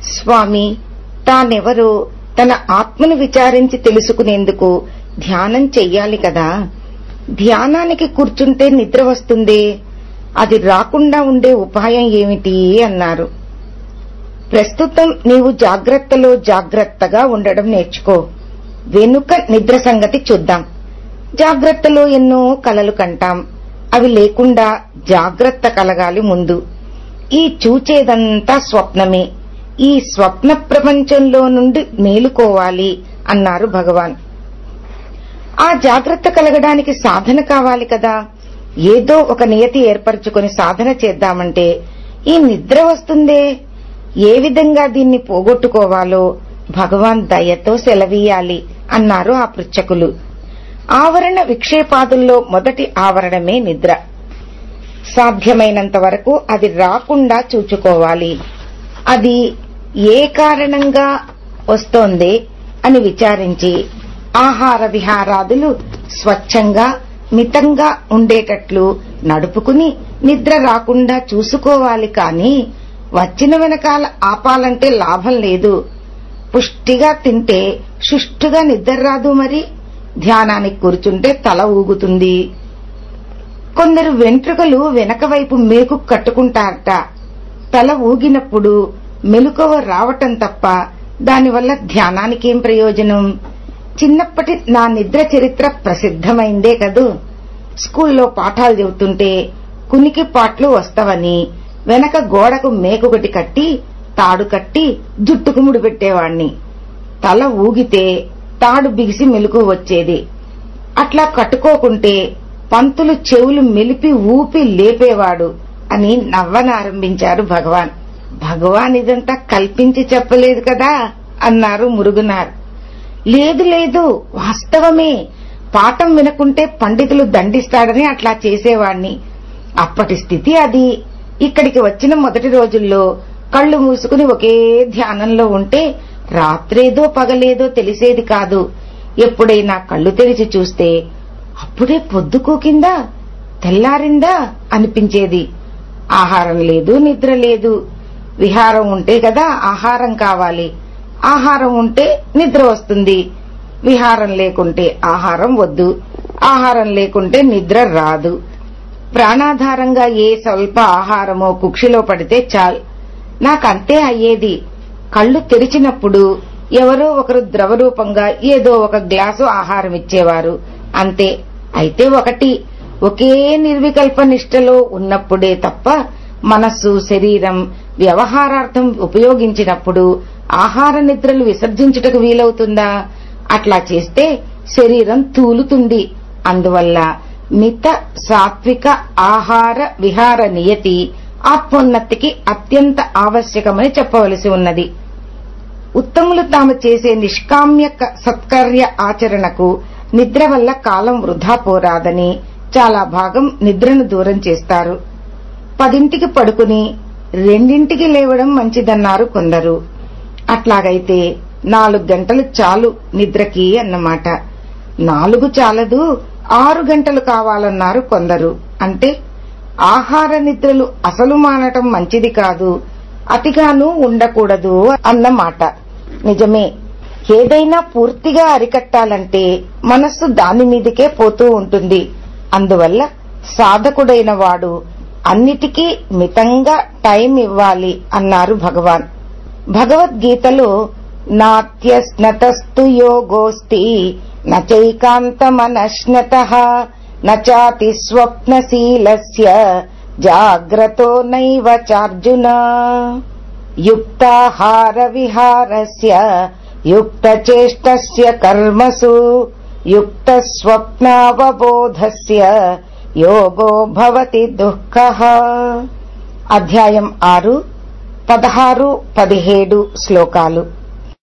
స్వామి తానెవరో తన ఆత్మను విచారించి తెలుసుకునేందుకు ధ్యానం చెయ్యాలి కదా. ధ్యానానికి కూర్చుంటే నిద్ర వస్తుందే. అది రాకుండా ఉండే ఉపాయం ఏమిటి? అన్నారు. ప్రస్తుతం నీవు జాగ్రత్తలో జాగ్రత్తగా ఉండడం నేర్చుకో. వెనుక నిద్ర సంగతి చూద్దాం. జాగ్రత్తలో ఎన్నో కలలు కంటాం. అవి లేకుండా జాగ్రత్త కలగాలి ముందు. ఈ చూచేదంతా స్వప్నమే. ఈ స్వప్న ప్రపంచంలో నుండి మేలుకోవాలి అన్నారు భగవాన్. ఆ జాగ్రత్త కలగడానికి సాధన కావాలి కదా. ఏదో ఒక నియతి ఏర్పరచుకొని సాధన చేద్దామంటే ఈ నిద్ర వస్తుందే. ఏ విధంగా దీన్ని పోగొట్టుకోవాలో భగవాన్ దయతో సెలవీయాలి. అన్నారు ఆ పృచ్చకులు ఆవరణ విక్షేపాదుల్లో మొదటి ఆవరణమే నిద్ర. సాధ్యమైనంత వరకు అది రాకుండా చూచుకోవాలి. అది ఏ కారణంగా వస్తోంది అని విచారించి ఆహార విహారాదులు స్వచ్ఛంగా మితంగా ఉండేటట్లు నడుపుకుని నిద్ర రాకుండా చూసుకోవాలి కాని వచ్చిన వెనకాల ఆపాలంటే లాభం లేదు. పుష్టిగా తింటే సుష్టుగా నిద్ర రాదు మరి. ధ్యానానికి కూర్చుంటే తల ఊగుతుంది. కొందరు వెంట్రుకలు వెనక వైపు మేకు కట్టుకుంటారట. తల ఊగినప్పుడు మెలుకవ రావటం తప్ప దానివల్ల ధ్యానానికేం ప్రయోజనం? చిన్నప్పటి నా నిద్ర చరిత్ర ప్రసిద్ధమైందే కదూ. స్కూల్లో పాఠాలు చెబుతుంటే కునికి పాటలు వస్తావని వెనక గోడకు మేకొకటి కట్టి తాడు కట్టి జుట్టుకు ముడిపెట్టేవాణ్ణి. తల ఊగితే తాడు బిగిసి మెలుకు వచ్చేది. అట్లా కట్టుకోకుంటే పంతులు చెవులు మెలిపి ఊపి లేపేవాడు అని నవ్వనారంభించారు భగవాన్. భగవాన్ ఇదంతా కల్పించి చెప్పలేదు కదా అన్నారు మురుగునార్. లేదు లేదు వాస్తవమే. పాఠం వినకుంటే పండితులు దండిస్తాడని అట్లా చేసేవాణ్ణి. అప్పటి స్థితి అది. ఇక్కడికి వచ్చిన మొదటి రోజుల్లో కళ్ళు మూసుకుని ఒకే ధ్యానంలో ఉంటే రాత్రేదో పగలేదో తెలిసేది కాదు. ఎప్పుడైనా కళ్ళు తెరిచి చూస్తే అప్పుడే పొద్దుకోకిందా తెల్లారిందా అనిపించేది. ఆహారం లేదు నిద్ర లేదు. విహారం ఉంటే కదా ఆహారం కావాలి. ఆహారం ఉంటే నిద్ర వస్తుంది. విహారం లేకుంటే ఆహారం వద్దు. ఆహారం లేకుంటే నిద్ర రాదు. ప్రాణాధారంగా ఏ స్వల్ప ఆహారమో కుక్షిలో పడితే చాల్. నాకంతే అయ్యేది. కళ్ళు తెరిచినప్పుడు ఎవరో ఒకరు ద్రవరూపంగా ఏదో ఒక గ్లాసు ఆహారం ఇచ్చేవారు. అంతే. అయితే ఒకటి ఒకే నిర్వికల్ప నిష్టలో ఉన్నప్పుడే తప్ప మనస్సు శరీరం వ్యవహారార్థం ఉపయోగించినప్పుడు ఆహార నిద్రలు విసర్జించుటకు వీలవుతుందా? అట్లా చేస్తే శరీరం తూలుతుంది. అందువల్ల మిత సాత్విక ఆహార విహార నియతి ఆత్మోన్నతికి అత్యంత ఆవశ్యకమని చెప్పవలసి ఉన్నది. ఉత్తములు తాము చేసే నిష్కామ్య సత్కర్య ఆచరణకు నిద్ర వల్ల కాలం వృధా పోరాదని చాలా భాగం నిద్రను దూరం చేస్తారు. పదింటికి పడుకుని రెండింటికి లేవడం మంచిదన్నారు కొందరు. అట్లాగైతే నాలుగు గంటలు చాలు నిద్రకి అన్నమాట. నాలుగు చాలదు ఆరు గంటలు కావాలన్నారు కొందరు. అంటే ఆహార నిద్రలు అసలు మానటం మంచిది కాదు. అతిగాను ఉండకూడదు అన్నమాట. నిజమే. ఏదైనా పూర్తిగా అరికట్టాలంటే మనస్సు దాని మీదకే పోతూ ఉంటుంది. అందువల్ల సాధకుడైన వాడు అన్నిటికీ మితంగా టైం ఇవ్వాలి అన్నారు భగవాన్. భగవద్గీతలో నాత్యస్నతస్తు యోగోస్తి నచైకాంతమనశ్నత నాతి స్వప్నశీలస్య జాగ్రతో నైవ చార్జున. యుక్తాహార విహారస్య యుక్తచేష్టస్య కర్మసు యుక్త స్వప్నావబోధస్య యోగో భవతి దుఃఖ. అధ్యాయం ఆరు పదహారు పదిహేడు శ్లోకాలు.